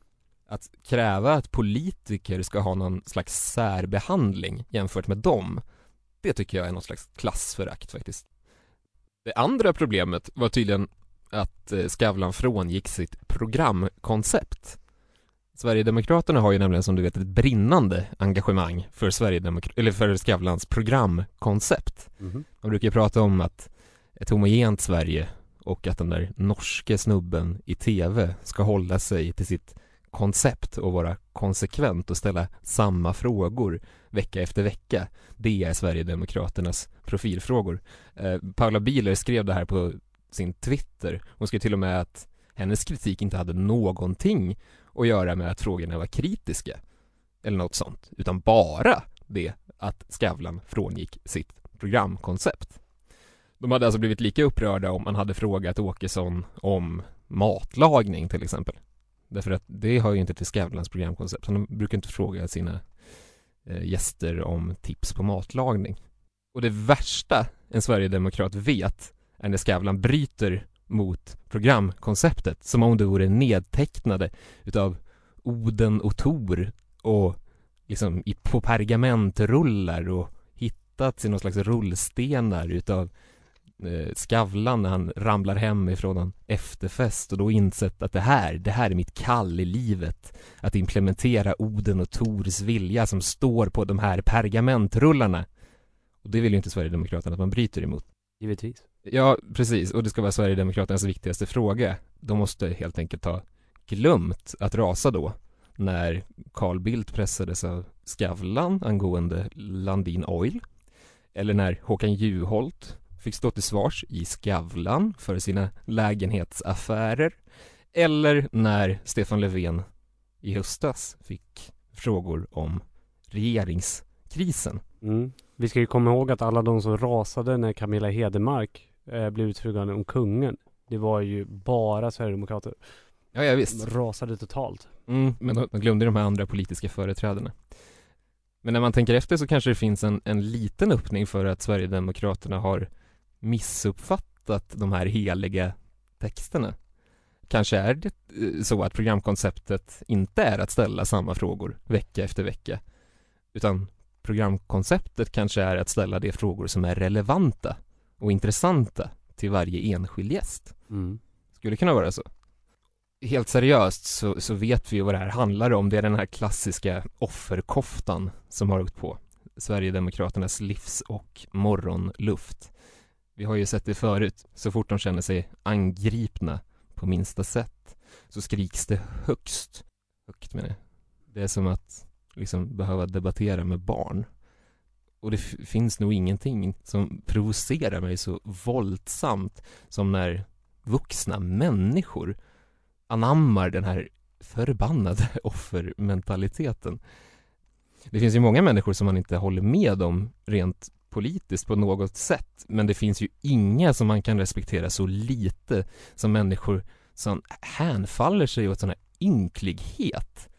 Att kräva att politiker ska ha någon slags särbehandling jämfört med dem Det tycker jag är någon slags klassförakt faktiskt Det andra problemet var tydligen att eh, Skavlan frångick sitt programkoncept Sverigedemokraterna har ju nämligen som du vet ett brinnande engagemang för Sverigedemokrat eller för Skavlans programkoncept. Mm. Man brukar ju prata om att ett homogent Sverige och att den där norske snubben i tv ska hålla sig till sitt koncept och vara konsekvent och ställa samma frågor vecka efter vecka. Det är Sverigedemokraternas profilfrågor. Eh, Paula Bieler skrev det här på sin Twitter. Hon skrev till och med att hennes kritik inte hade någonting att göra med att frågorna var kritiska eller något sånt, utan bara det att Skavlan frångick sitt programkoncept. De hade alltså blivit lika upprörda om man hade frågat Åkesson om matlagning till exempel. Därför att det har ju inte till Skavlans programkoncept. de brukar inte fråga sina eh, gäster om tips på matlagning. Och det värsta en sverigedemokrat vet är när Skavlan bryter mot programkonceptet som om det vore nedtecknade utav Oden och Tor och liksom på pergamentrullar och hittats i någon slags rullstenar utav eh, Skavlan när han ramlar hem ifrån en efterfest och då insett att det här, det här är mitt kall i livet. Att implementera Oden och Tors vilja som står på de här pergamentrullarna. Och det vill ju inte Sverigedemokraterna att man bryter emot. Givetvis. Ja, precis, och det ska vara Sverigedemokraternas viktigaste fråga. De måste helt enkelt ha glömt att rasa då när Carl Bildt pressades av Skavlan angående Landin Oil. Eller när Håkan Juholt fick stå till svars i Skavlan för sina lägenhetsaffärer eller när Stefan Löfven i höstas fick frågor om regeringskrisen. Mm. Vi ska ju komma ihåg att alla de som rasade när Camilla Hedemark eh, blev utfrågad om kungen, det var ju bara Sverigedemokrater. Ja, ja visst. De rasade totalt. Mm, men de, de glömde de här andra politiska företrädarna. Men när man tänker efter så kanske det finns en, en liten öppning för att Sverigedemokraterna har missuppfattat de här heliga texterna. Kanske är det eh, så att programkonceptet inte är att ställa samma frågor vecka efter vecka utan programkonceptet kanske är att ställa de frågor som är relevanta och intressanta till varje enskild gäst. Mm. Skulle kunna vara så. Helt seriöst så, så vet vi ju vad det här handlar om. Det är den här klassiska offerkoftan som har åkt på. Sverigedemokraternas livs och morgonluft. Vi har ju sett det förut. Så fort de känner sig angripna på minsta sätt så skriks det högst. Högt menar jag. Det är som att liksom behöva debattera med barn. Och det finns nog ingenting som provocerar mig så våldsamt som när vuxna människor anammar den här förbannade offermentaliteten. Det finns ju många människor som man inte håller med om rent politiskt på något sätt men det finns ju inga som man kan respektera så lite som människor som hänfaller sig åt sån här ynklighet.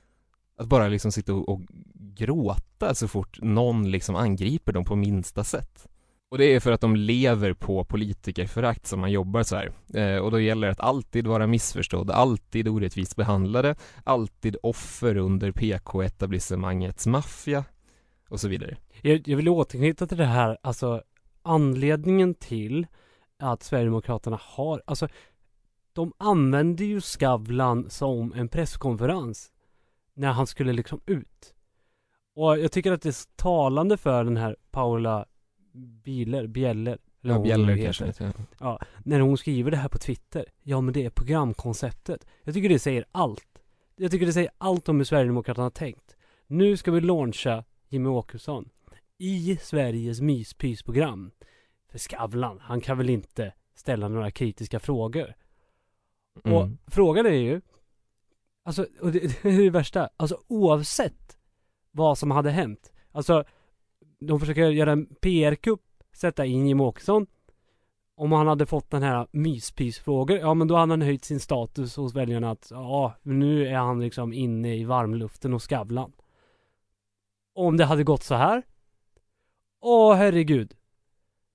Att bara liksom sitta och, och gråta så fort någon liksom angriper dem på minsta sätt. Och det är för att de lever på politikerförakt som man jobbar så här. Eh, och då gäller det att alltid vara missförstådd, alltid orättvist behandlade, alltid offer under PK-etablissemangets maffia och så vidare. Jag, jag vill återknyta till det här, alltså anledningen till att Sverigedemokraterna har, alltså de använde ju Skavlan som en presskonferens när han skulle liksom ut. Och jag tycker att det är talande för den här Paula Biler, Bjeller Ja, Bjeller kanske ja. ja, när hon skriver det här på Twitter Ja men det är programkonceptet Jag tycker det säger allt Jag tycker det säger allt om hur Sverigedemokraterna har tänkt Nu ska vi launcha Jimmy Åkesson I Sveriges myspysprogram För Skavlan, han kan väl inte ställa några kritiska frågor mm. Och frågan är ju Alltså, och det, det är det värsta Alltså oavsett Vad som hade hänt Alltså de försöker göra en PR-kupp, sätta in Jimmie Åkesson. Om han hade fått den här myspysfrågor, ja men då hade han höjt sin status hos väljarna att ja, nu är han liksom inne i varmluften och Skavlan. Om det hade gått så här. Åh herregud.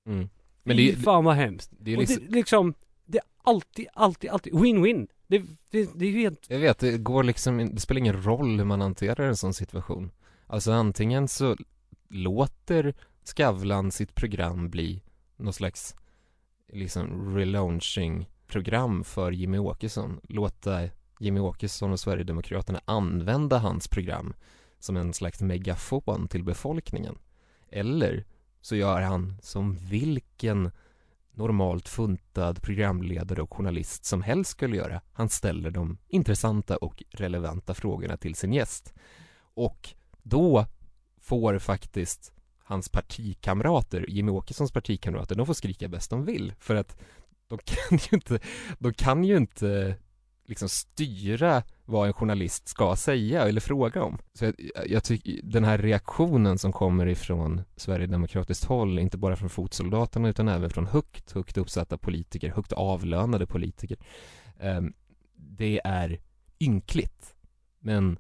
Mm. Men det är fan vad hemskt. Det är liksom... Och det, liksom, det är alltid, alltid, alltid win-win. Det, det, det är ju helt... Jag vet, det går liksom, det spelar ingen roll hur man hanterar en sån situation. Alltså antingen så låter Skavlan sitt program bli någon slags liksom relaunching program för Jimmy Åkesson låta Jimmy Åkesson och Sverigedemokraterna använda hans program som en slags megafon till befolkningen eller så gör han som vilken normalt funtad programledare och journalist som helst skulle göra. Han ställer de intressanta och relevanta frågorna till sin gäst. Och då får faktiskt hans partikamrater, Jimmy Åkessons partikamrater, de får skrika bäst de vill för att de kan ju inte, de kan ju inte liksom styra vad en journalist ska säga eller fråga om. Så jag, jag tycker den här reaktionen som kommer ifrån Sverigedemokratiskt håll, inte bara från fotsoldaterna utan även från högt, högt uppsatta politiker, högt avlönade politiker. Eh, det är ynkligt. Men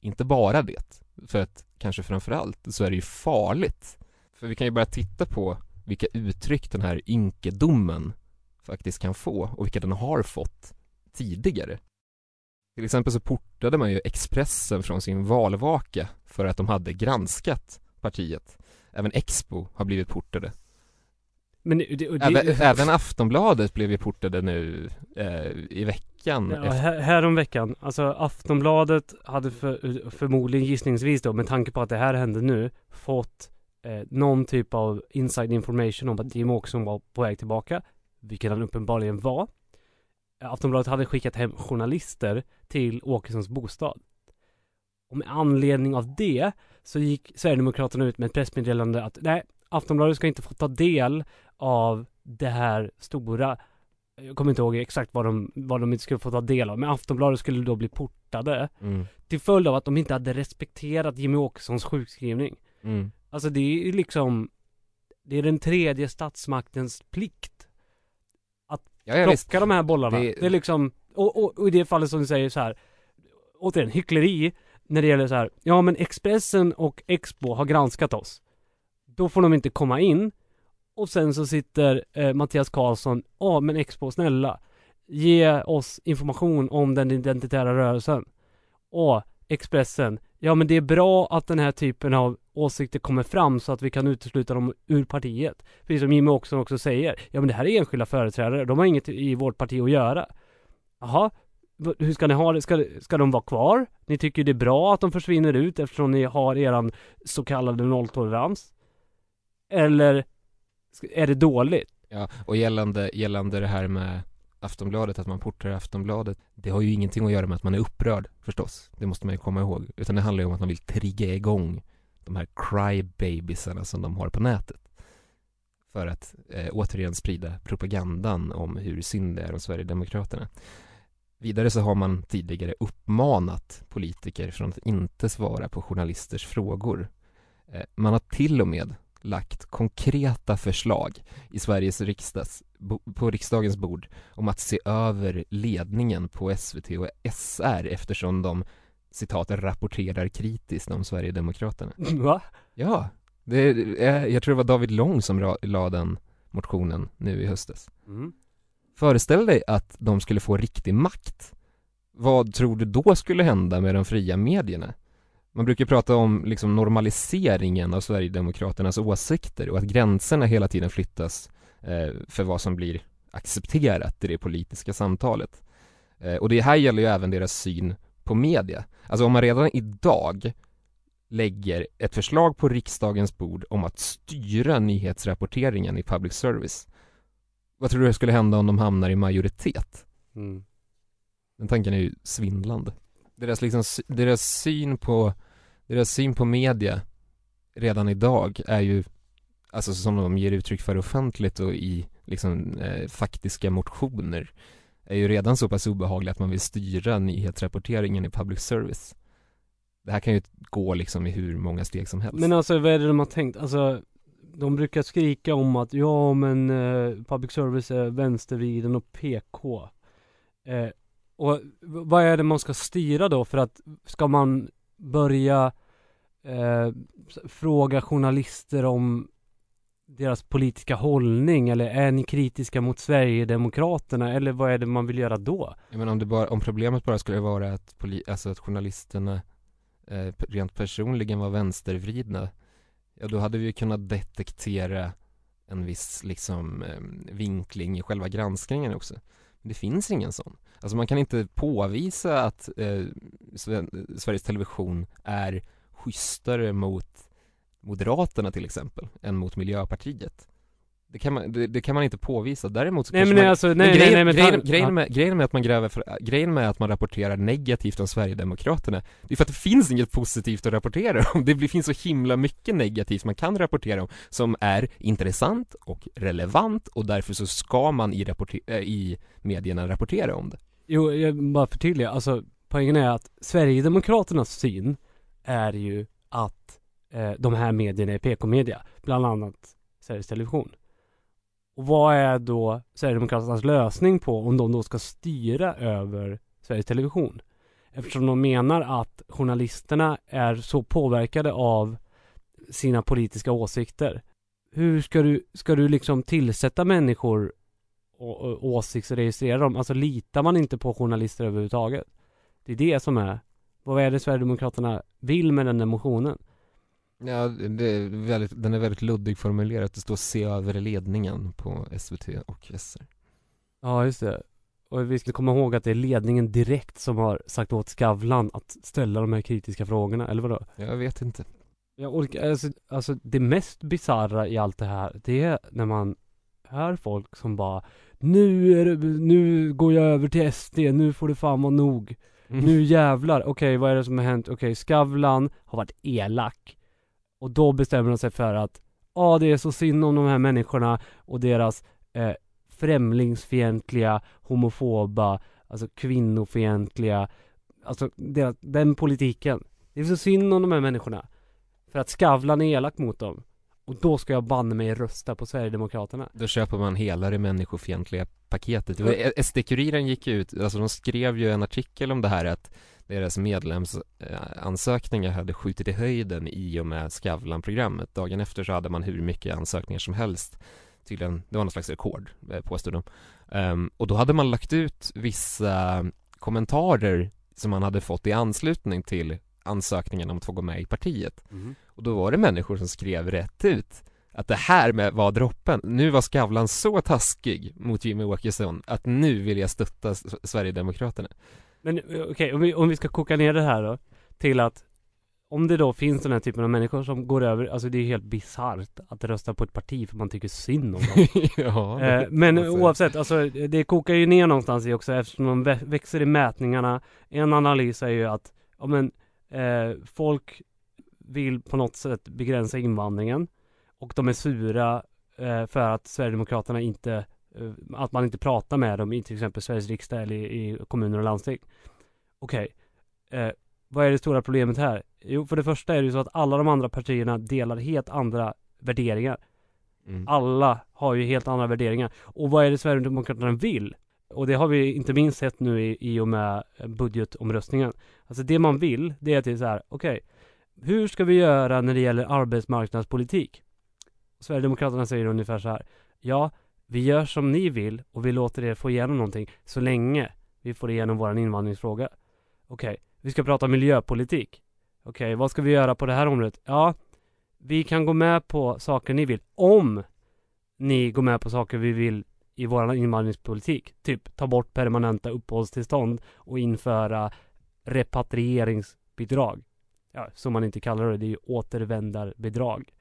inte bara det. För att kanske framförallt så är det ju farligt. För vi kan ju bara titta på vilka uttryck den här ynkedomen faktiskt kan få och vilka den har fått tidigare. Till exempel så portade man ju Expressen från sin valvaka för att de hade granskat partiet. Även Expo har blivit portade. Men det, det, även, även Aftonbladet blev ju portade nu eh, i veckan? Ja, här, härom veckan. Alltså Aftonbladet hade för, förmodligen gissningsvis då, med tanke på att det här hände nu, fått eh, någon typ av inside information om att Jim Åkesson var på väg tillbaka, vilket han uppenbarligen var. Aftonbladet hade skickat hem journalister till Åkessons bostad. Och med anledning av det så gick Sverigedemokraterna ut med ett pressmeddelande att nej, Aftonbladet ska inte få ta del av det här stora jag kommer inte ihåg exakt vad de, vad de inte skulle få ta del av, men Aftonbladet skulle då bli portade mm. Till följd av att de inte hade respekterat Jimmy Åkessons sjukskrivning mm. Alltså det är ju liksom Det är den tredje statsmaktens plikt Att ja, plocka de här bollarna. Det... det är liksom och, och, och, i det fallet som du säger så här Återigen, hyckleri När det gäller så här Ja men Expressen och Expo har granskat oss. Då får de inte komma in. Och sen så sitter eh, Mattias Karlsson, ja men Expo, snälla Ge oss information om den identitära rörelsen. Och Expressen, ja men det är bra att den här typen av åsikter kommer fram så att vi kan utesluta dem ur partiet Precis som Jimmy också, också säger, ja men det här är enskilda företrädare, de har inget i vårt parti att göra Jaha, hur ska ni ha det? Ska, ska de vara kvar? Ni tycker det är bra att de försvinner ut eftersom ni har eran så kallade nolltolerans? Eller är det dåligt? Ja, och gällande, gällande det här med Aftonbladet, att man portar Aftonbladet Det har ju ingenting att göra med att man är upprörd förstås. Det måste man ju komma ihåg. Utan det handlar ju om att man vill trigga igång De här crybabysarna som de har på nätet. För att eh, återigen sprida propagandan om hur synd det är om Sverigedemokraterna. Vidare så har man tidigare uppmanat politiker från att inte svara på journalisters frågor. Eh, man har till och med lagt konkreta förslag i Sveriges riksdags, på riksdagens bord om att se över ledningen på SVT och SR eftersom de citat rapporterar kritiskt om Sverigedemokraterna. Va? Ja, det är, jag tror det var David Lång som la den motionen nu i höstas. Mm. Föreställ dig att de skulle få riktig makt. Vad tror du då skulle hända med de fria medierna? Man brukar prata om liksom normaliseringen av Sverigedemokraternas åsikter och att gränserna hela tiden flyttas eh, för vad som blir accepterat i det politiska samtalet. Eh, och det här gäller ju även deras syn på media. Alltså om man redan idag lägger ett förslag på riksdagens bord om att styra nyhetsrapporteringen i public service. Vad tror du skulle hända om de hamnar i majoritet? Mm. Den tanken är ju svindlande. Deras, liksom, deras syn på deras syn på media redan idag är ju Alltså som de ger uttryck för offentligt och i liksom eh, faktiska motioner är ju redan så pass obehaglig att man vill styra nyhetsrapporteringen i public service. Det här kan ju gå liksom i hur många steg som helst. Men alltså vad är det de har tänkt? Alltså de brukar skrika om att ja men eh, public service är vänstervriden och PK eh, Och vad är det man ska styra då för att ska man börja eh, fråga journalister om deras politiska hållning eller är ni kritiska mot Sverigedemokraterna eller vad är det man vill göra då? Jag menar om, det bara, om problemet bara skulle vara att, poli, alltså att journalisterna eh, rent personligen var vänstervridna ja då hade vi ju kunnat detektera en viss liksom eh, vinkling i själva granskningen också det finns ingen sån. Alltså man kan inte påvisa att eh, Sveriges Television är schysstare mot Moderaterna till exempel än mot Miljöpartiet det kan, man, det, det kan man inte påvisa, däremot så nej, men man, alltså, nej, men grejen, nej, nej, grejen, grejen, med, grejen med att man gräver för, grejen med att man rapporterar negativt om Sverigedemokraterna Det är för att det finns inget positivt att rapportera om, det finns så himla mycket negativt man kan rapportera om Som är intressant och relevant och därför så ska man i, rapporter, äh, i medierna rapportera om det. Jo, jag bara förtydliga, alltså poängen är att Sverigedemokraternas syn är ju att eh, de här medierna är PK-media, bland annat Sveriges Television. Och vad är då Sverigedemokraternas lösning på om de då ska styra över Sveriges Television? Eftersom de menar att journalisterna är så påverkade av sina politiska åsikter. Hur ska du, ska du liksom tillsätta människor och, och åsiktsregistrera dem? Alltså litar man inte på journalister överhuvudtaget? Det är det som är vad är det Sverigedemokraterna vill med den där motionen? Ja, det är väldigt, den är väldigt luddig formulerad. Det står se över ledningen på SVT och SR. Ja, just det. Och vi ska komma ihåg att det är ledningen direkt som har sagt åt Skavlan att ställa de här kritiska frågorna, eller vadå? Jag vet inte. Jag orkar, alltså, alltså det mest bizarra i allt det här, det är när man hör folk som bara Nu är det, nu går jag över till SD, nu får det fan vara nog. Mm. Nu jävlar, okej okay, vad är det som har hänt? Okej, okay, Skavlan har varit elak. Och då bestämmer de sig för att Ja, ah, det är så synd om de här människorna och deras eh, främlingsfientliga, homofoba, alltså kvinnofientliga, alltså deras, den politiken. Det är så synd om de här människorna. För att Skavlan är elak mot dem. Och då ska jag banne mig rösta på Sverigedemokraterna. Då köper man hela det människofientliga paketet. SD-Kuriren gick ut, alltså de skrev ju en artikel om det här att deras medlemsansökningar hade skjutit i höjden i och med Skavlan-programmet. Dagen efter så hade man hur mycket ansökningar som helst. Tydligen, det var någon slags rekord, eh, påstod de. Um, och då hade man lagt ut vissa kommentarer som man hade fått i anslutning till ansökningen om att få gå med i partiet. Mm. Och då var det människor som skrev rätt ut att det här med var droppen, nu var Skavlan så taskig mot Jimmy Åkesson att nu vill jag stötta Sverigedemokraterna. Men okej, okay, om, vi, om vi ska koka ner det här då till att om det då finns den här typen av människor som går över, alltså det är helt bisarrt att rösta på ett parti för man tycker synd om dem. ja, eh, men oavsett, alltså det kokar ju ner någonstans i också eftersom de växer i mätningarna. En analys är ju att, ja men, eh, folk vill på något sätt begränsa invandringen och de är sura eh, för att Sverigedemokraterna inte eh, att man inte pratar med dem i till exempel Sveriges riksdag eller i, i kommuner och landsting. Okej, eh, vad är det stora problemet här? Jo, för det första är det ju så att alla de andra partierna delar helt andra värderingar. Mm. Alla har ju helt andra värderingar. Och vad är det Sverigedemokraterna vill? Och det har vi inte minst sett nu i, i och med eh, budgetomröstningen. Alltså det man vill, det är att det är så här, okej, hur ska vi göra när det gäller arbetsmarknadspolitik? Sverigedemokraterna säger ungefär så här, ja, vi gör som ni vill och vi låter er få igenom någonting så länge vi får igenom våran invandringsfråga. Okej, vi ska prata miljöpolitik. Okej, vad ska vi göra på det här området? Ja, vi kan gå med på saker ni vill om ni går med på saker vi vill i vår invandringspolitik. Typ ta bort permanenta uppehållstillstånd och införa repatrieringsbidrag. Ja, som man inte kallar det, det är ju återvändarbidrag.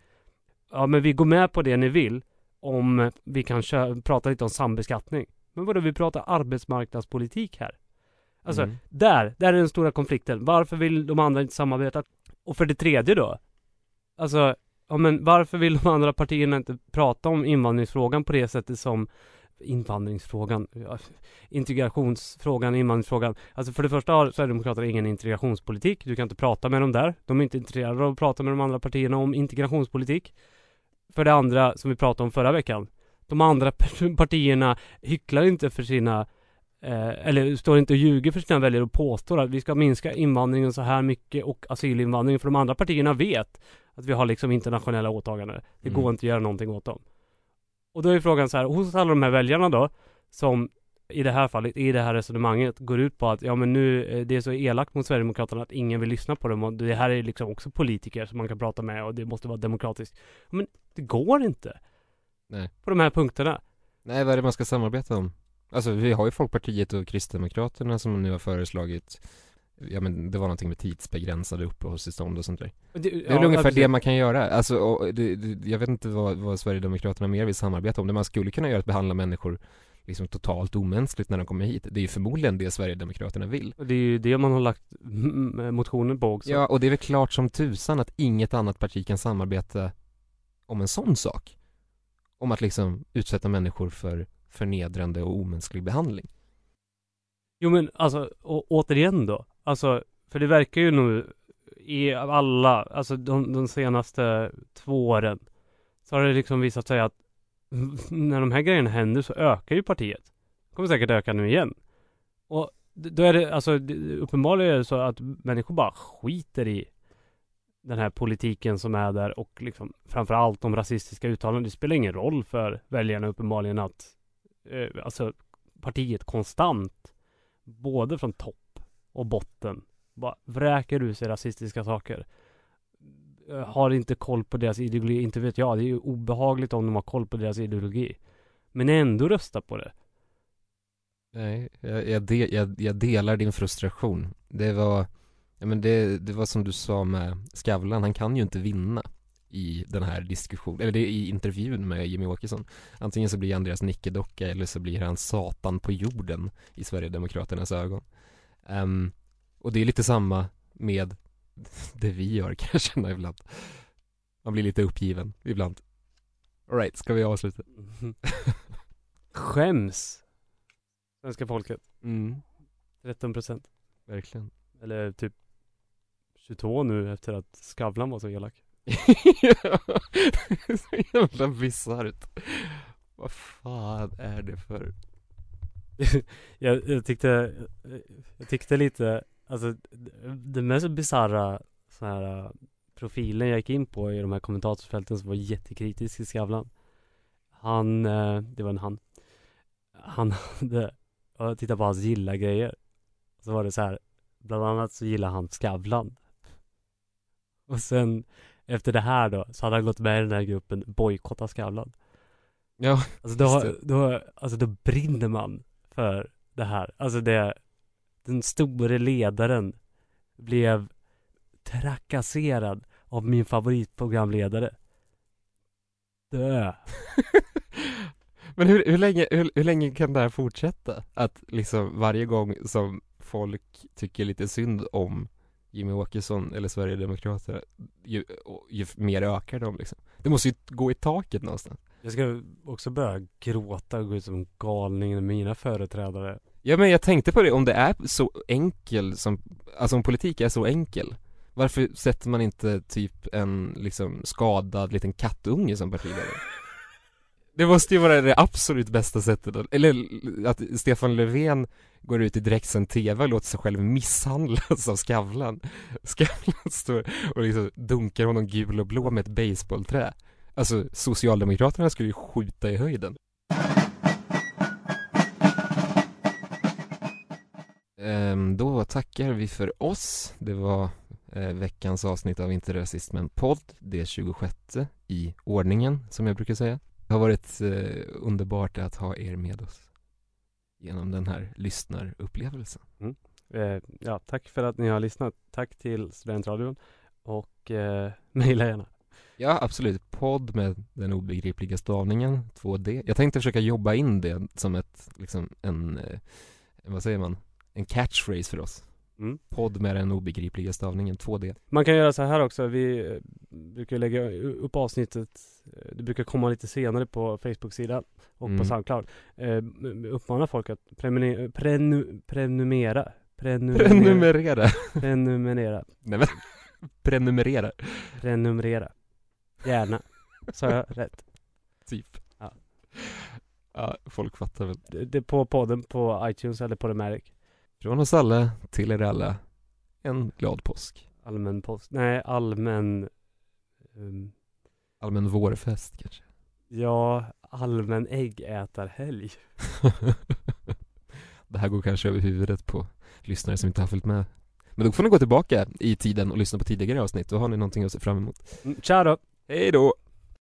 Ja, men vi går med på det ni vill om vi kan kö- prata lite om sambeskattning. Men vadå, vi pratar arbetsmarknadspolitik här. Alltså, Mm. där, där är den stora konflikten. Varför vill de andra inte samarbeta? Och för det tredje då? Alltså, ja men varför vill de andra partierna inte prata om invandringsfrågan på det sättet som invandringsfrågan, integrationsfrågan, invandringsfrågan. Alltså för det första har Sverigedemokraterna ingen integrationspolitik. Du kan inte prata med dem där. De är inte intresserade av att prata med de andra partierna om integrationspolitik. För det andra, som vi pratade om förra veckan. De andra partierna hycklar inte för sina eh, eller står inte och ljuger för sina väljare och påstår att vi ska minska invandringen så här mycket och asylinvandringen. För de andra partierna vet att vi har liksom internationella åtaganden. Det Mm. går inte att göra någonting åt dem. Och då är frågan så här, hos alla de här väljarna då, som i det här fallet, i det här resonemanget, går ut på att ja men nu, eh, det är så elakt mot Sverigedemokraterna att ingen vill lyssna på dem och det här är liksom också politiker som man kan prata med och det måste vara demokratiskt. Men det går inte. Nej. På de här punkterna. Nej, vad är det man ska samarbeta om? Alltså vi har ju Folkpartiet och Kristdemokraterna som nu har föreslagit Ja men det var någonting med tidsbegränsade uppehållstillstånd och sånt där Det, Det är väl ungefär det man kan göra, alltså och det, det, jag vet inte vad, vad Sverigedemokraterna mer vill samarbeta om Det man skulle kunna göra är att behandla människor liksom totalt omänskligt när de kommer hit Det är ju förmodligen det Sverigedemokraterna vill Det är ju det man har lagt motionen på också. Ja, och det är väl klart som tusan att inget annat parti kan samarbeta om en sån sak Om att liksom utsätta människor för förnedrande och omänsklig behandling Jo men alltså, å, återigen då. Alltså, för det verkar ju nu i alla, alltså de, de senaste två åren så har det liksom visat sig att när de här grejerna händer så ökar ju partiet. Det kommer säkert öka nu igen. Och då är det, alltså uppenbarligen är det så att människor bara skiter i den här politiken som är där och liksom framförallt de rasistiska uttalandena. Det spelar ingen roll för väljarna uppenbarligen att eh, alltså partiet konstant både från topp och botten bara vräker ur sig rasistiska saker. Eh, har inte koll på deras ideologi, inte vet jag. Det är ju obehagligt om de har koll på deras ideologi. Men ändå rösta på det. Nej, jag, jag, de, jag, jag delar din frustration Det var, ja men det, det var som du sa med Skavlan, han kan ju inte vinna i den här diskussionen, eller det är i intervjun med Jimmy Åkesson Antingen så blir Andreas nickedocka eller så blir han satan på jorden i Sverigedemokraternas ögon Um, Och det är lite samma med det vi gör kan jag känna ibland Man blir lite uppgiven ibland Alright, ska vi avsluta? Skäms! Svenska folket. Mm, 13 procent. verkligen Eller typ 22 nu efter att Skavlan var så elak. ja, det är så jävla bisarrt. Vad fan är det för? jag, jag tyckte Jag tyckte lite Alltså Det mest bisarra så här äh, Profilen jag gick in på i de här kommentarsfälten som var jättekritisk till Skavlan. Han eh, Det var en han. Han hade Jag tittade på hans gilla-grejer Så var det så här Bland annat så gillar han Skavlan. Och sen Efter det här då Så hade han gått med i den här gruppen Bojkotta Skavlan. Ja, Alltså då, då, alltså då brinner man för det här. Alltså det, den store ledaren blev trakasserad av min favoritprogramledare. Dö. men hur, hur, länge, hur, hur länge kan det här fortsätta? Att liksom varje gång som folk tycker lite synd om Jimmy Åkesson eller Sverigedemokraterna ju, ju mer ökar de liksom Det måste ju gå i taket någonstans Jag ska också börja gråta och gå ut som galning när mina företrädare Ja men jag tänkte på det, om det är så enkel som, alltså om politik är så enkel Varför sätter man inte typ en liksom skadad liten kattunge som partiledare? Det måste ju vara det absolut bästa sättet, eller att Stefan Löfven går ut i direktsänd TV och låter sig själv misshandlas av Skavlan. Skavlan står och liksom dunkar honom gul och blå med ett baseballträ. Alltså Socialdemokraterna skulle ju skjuta i höjden. Då tackar vi för oss. Det var eh, veckans avsnitt av Inte rasist men podd, det 26 i ordningen som jag brukar säga. Det har varit eh, underbart att ha er med oss genom den här lyssnarupplevelsen. eh, Ja, tack för att ni har lyssnat Tack till Studentradion Och eh, mejla gärna Ja, absolut. Podd med den obegripliga stavningen, 2D. Jag tänkte försöka jobba in det som ett, liksom en, eh, vad säger man, en catchphrase för oss. Mm. Podd med den obegripliga stavningen, 2D. Man kan göra så här också, vi eh, brukar lägga upp avsnittet eh, Det brukar komma lite senare på Facebook-sidan och Mm. på Soundcloud eh, Uppmana folk att prenumerera, prenu, prenumerera Prenumerera Prenumerera. Prenumerera Nej men, prenumerera, Prenumerera Gärna Sa jag rätt? typ. Ja. Ja, folk fattar väl. Det det på podden på iTunes eller på Remaric Från oss alla till er alla, en glad påsk. Allmän post Nej, allmän um, Allmän vårfest kanske. Ja, allmän äggätarhelg Det här går kanske över huvudet på lyssnare som inte har följt med. Men då får ni gå tillbaka i tiden och lyssna på tidigare avsnitt, då har ni någonting att se fram emot. mm, Tja då! Hej då!